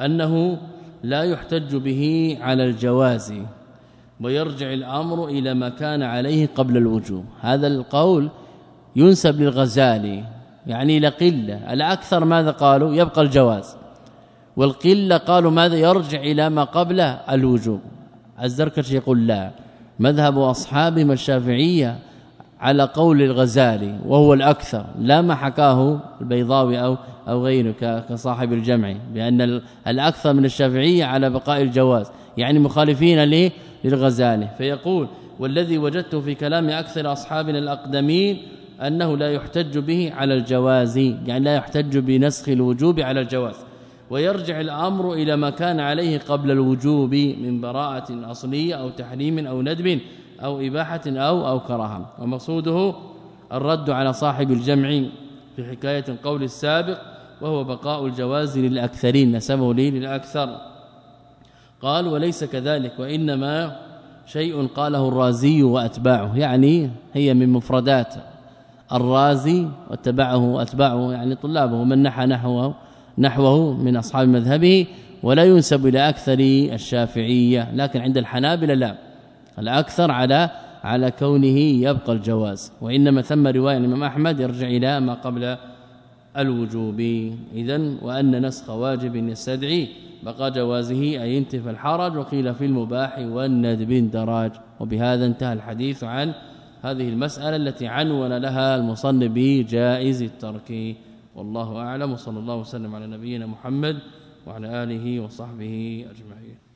أنه لا يحتج به على الجواز ويرجع الأمر إلى ما كان عليه قبل الوجوب هذا القول ينسب للغزالي يعني لقلة. الأكثر ماذا قالوا؟ يبقى الجواز. والقلة قالوا ماذا؟ يرجع إلى ما قبل الوجوب الزركشي يقول لا. مذهب اصحابهم الشافعية على قول الغزالي وهو الأكثر لا ما حكاه البيضاوي أو أو غيره كصاحب الجمع بأن الأكثر من الشافعية على بقاء الجواز يعني مخالفين للغزالي. فيقول والذي وجدته في كلام أكثر اصحابنا الأقدمين أنه لا يحتج به على الجواز يعني لا يحتج بنسخ الوجوب على الجواز. ويرجع الأمر إلى ما كان عليه قبل الوجوب من براءة أصلية أو تحريم أو ندب أو إباحة أو أو كراهة. ومقصوده الرد على صاحب الجمع في حكاية القول السابق وهو بقاء الجواز للأكثرين نسبه لي للأكثر. قال وليس كذلك وإنما شيء قاله الرازي وأتباعه. يعني هي من مفردات الرازي واتبعه اتباعه يعني طلابه. من نحى نحوه نحوه من أصحاب مذهبه ولا ينسب إلى أكثر الشافعية. لكن عند الحنابلة لا. الأكثر على على كونه يبقى الجواز وإنما ثم رواية الإمام أحمد يرجع إلى ما قبل الوجوب. اذا وأن نسخ واجب يستدعي بقى جوازه أي ينتفى الحرج وقيل في المباح والندب دراج وبهذا انتهى الحديث عن هذه المسألة التي عنون لها المصنف بجائز الترك. والله أعلم وصلى الله وسلم على نبينا محمد وعلى آله وصحبه أجمعين.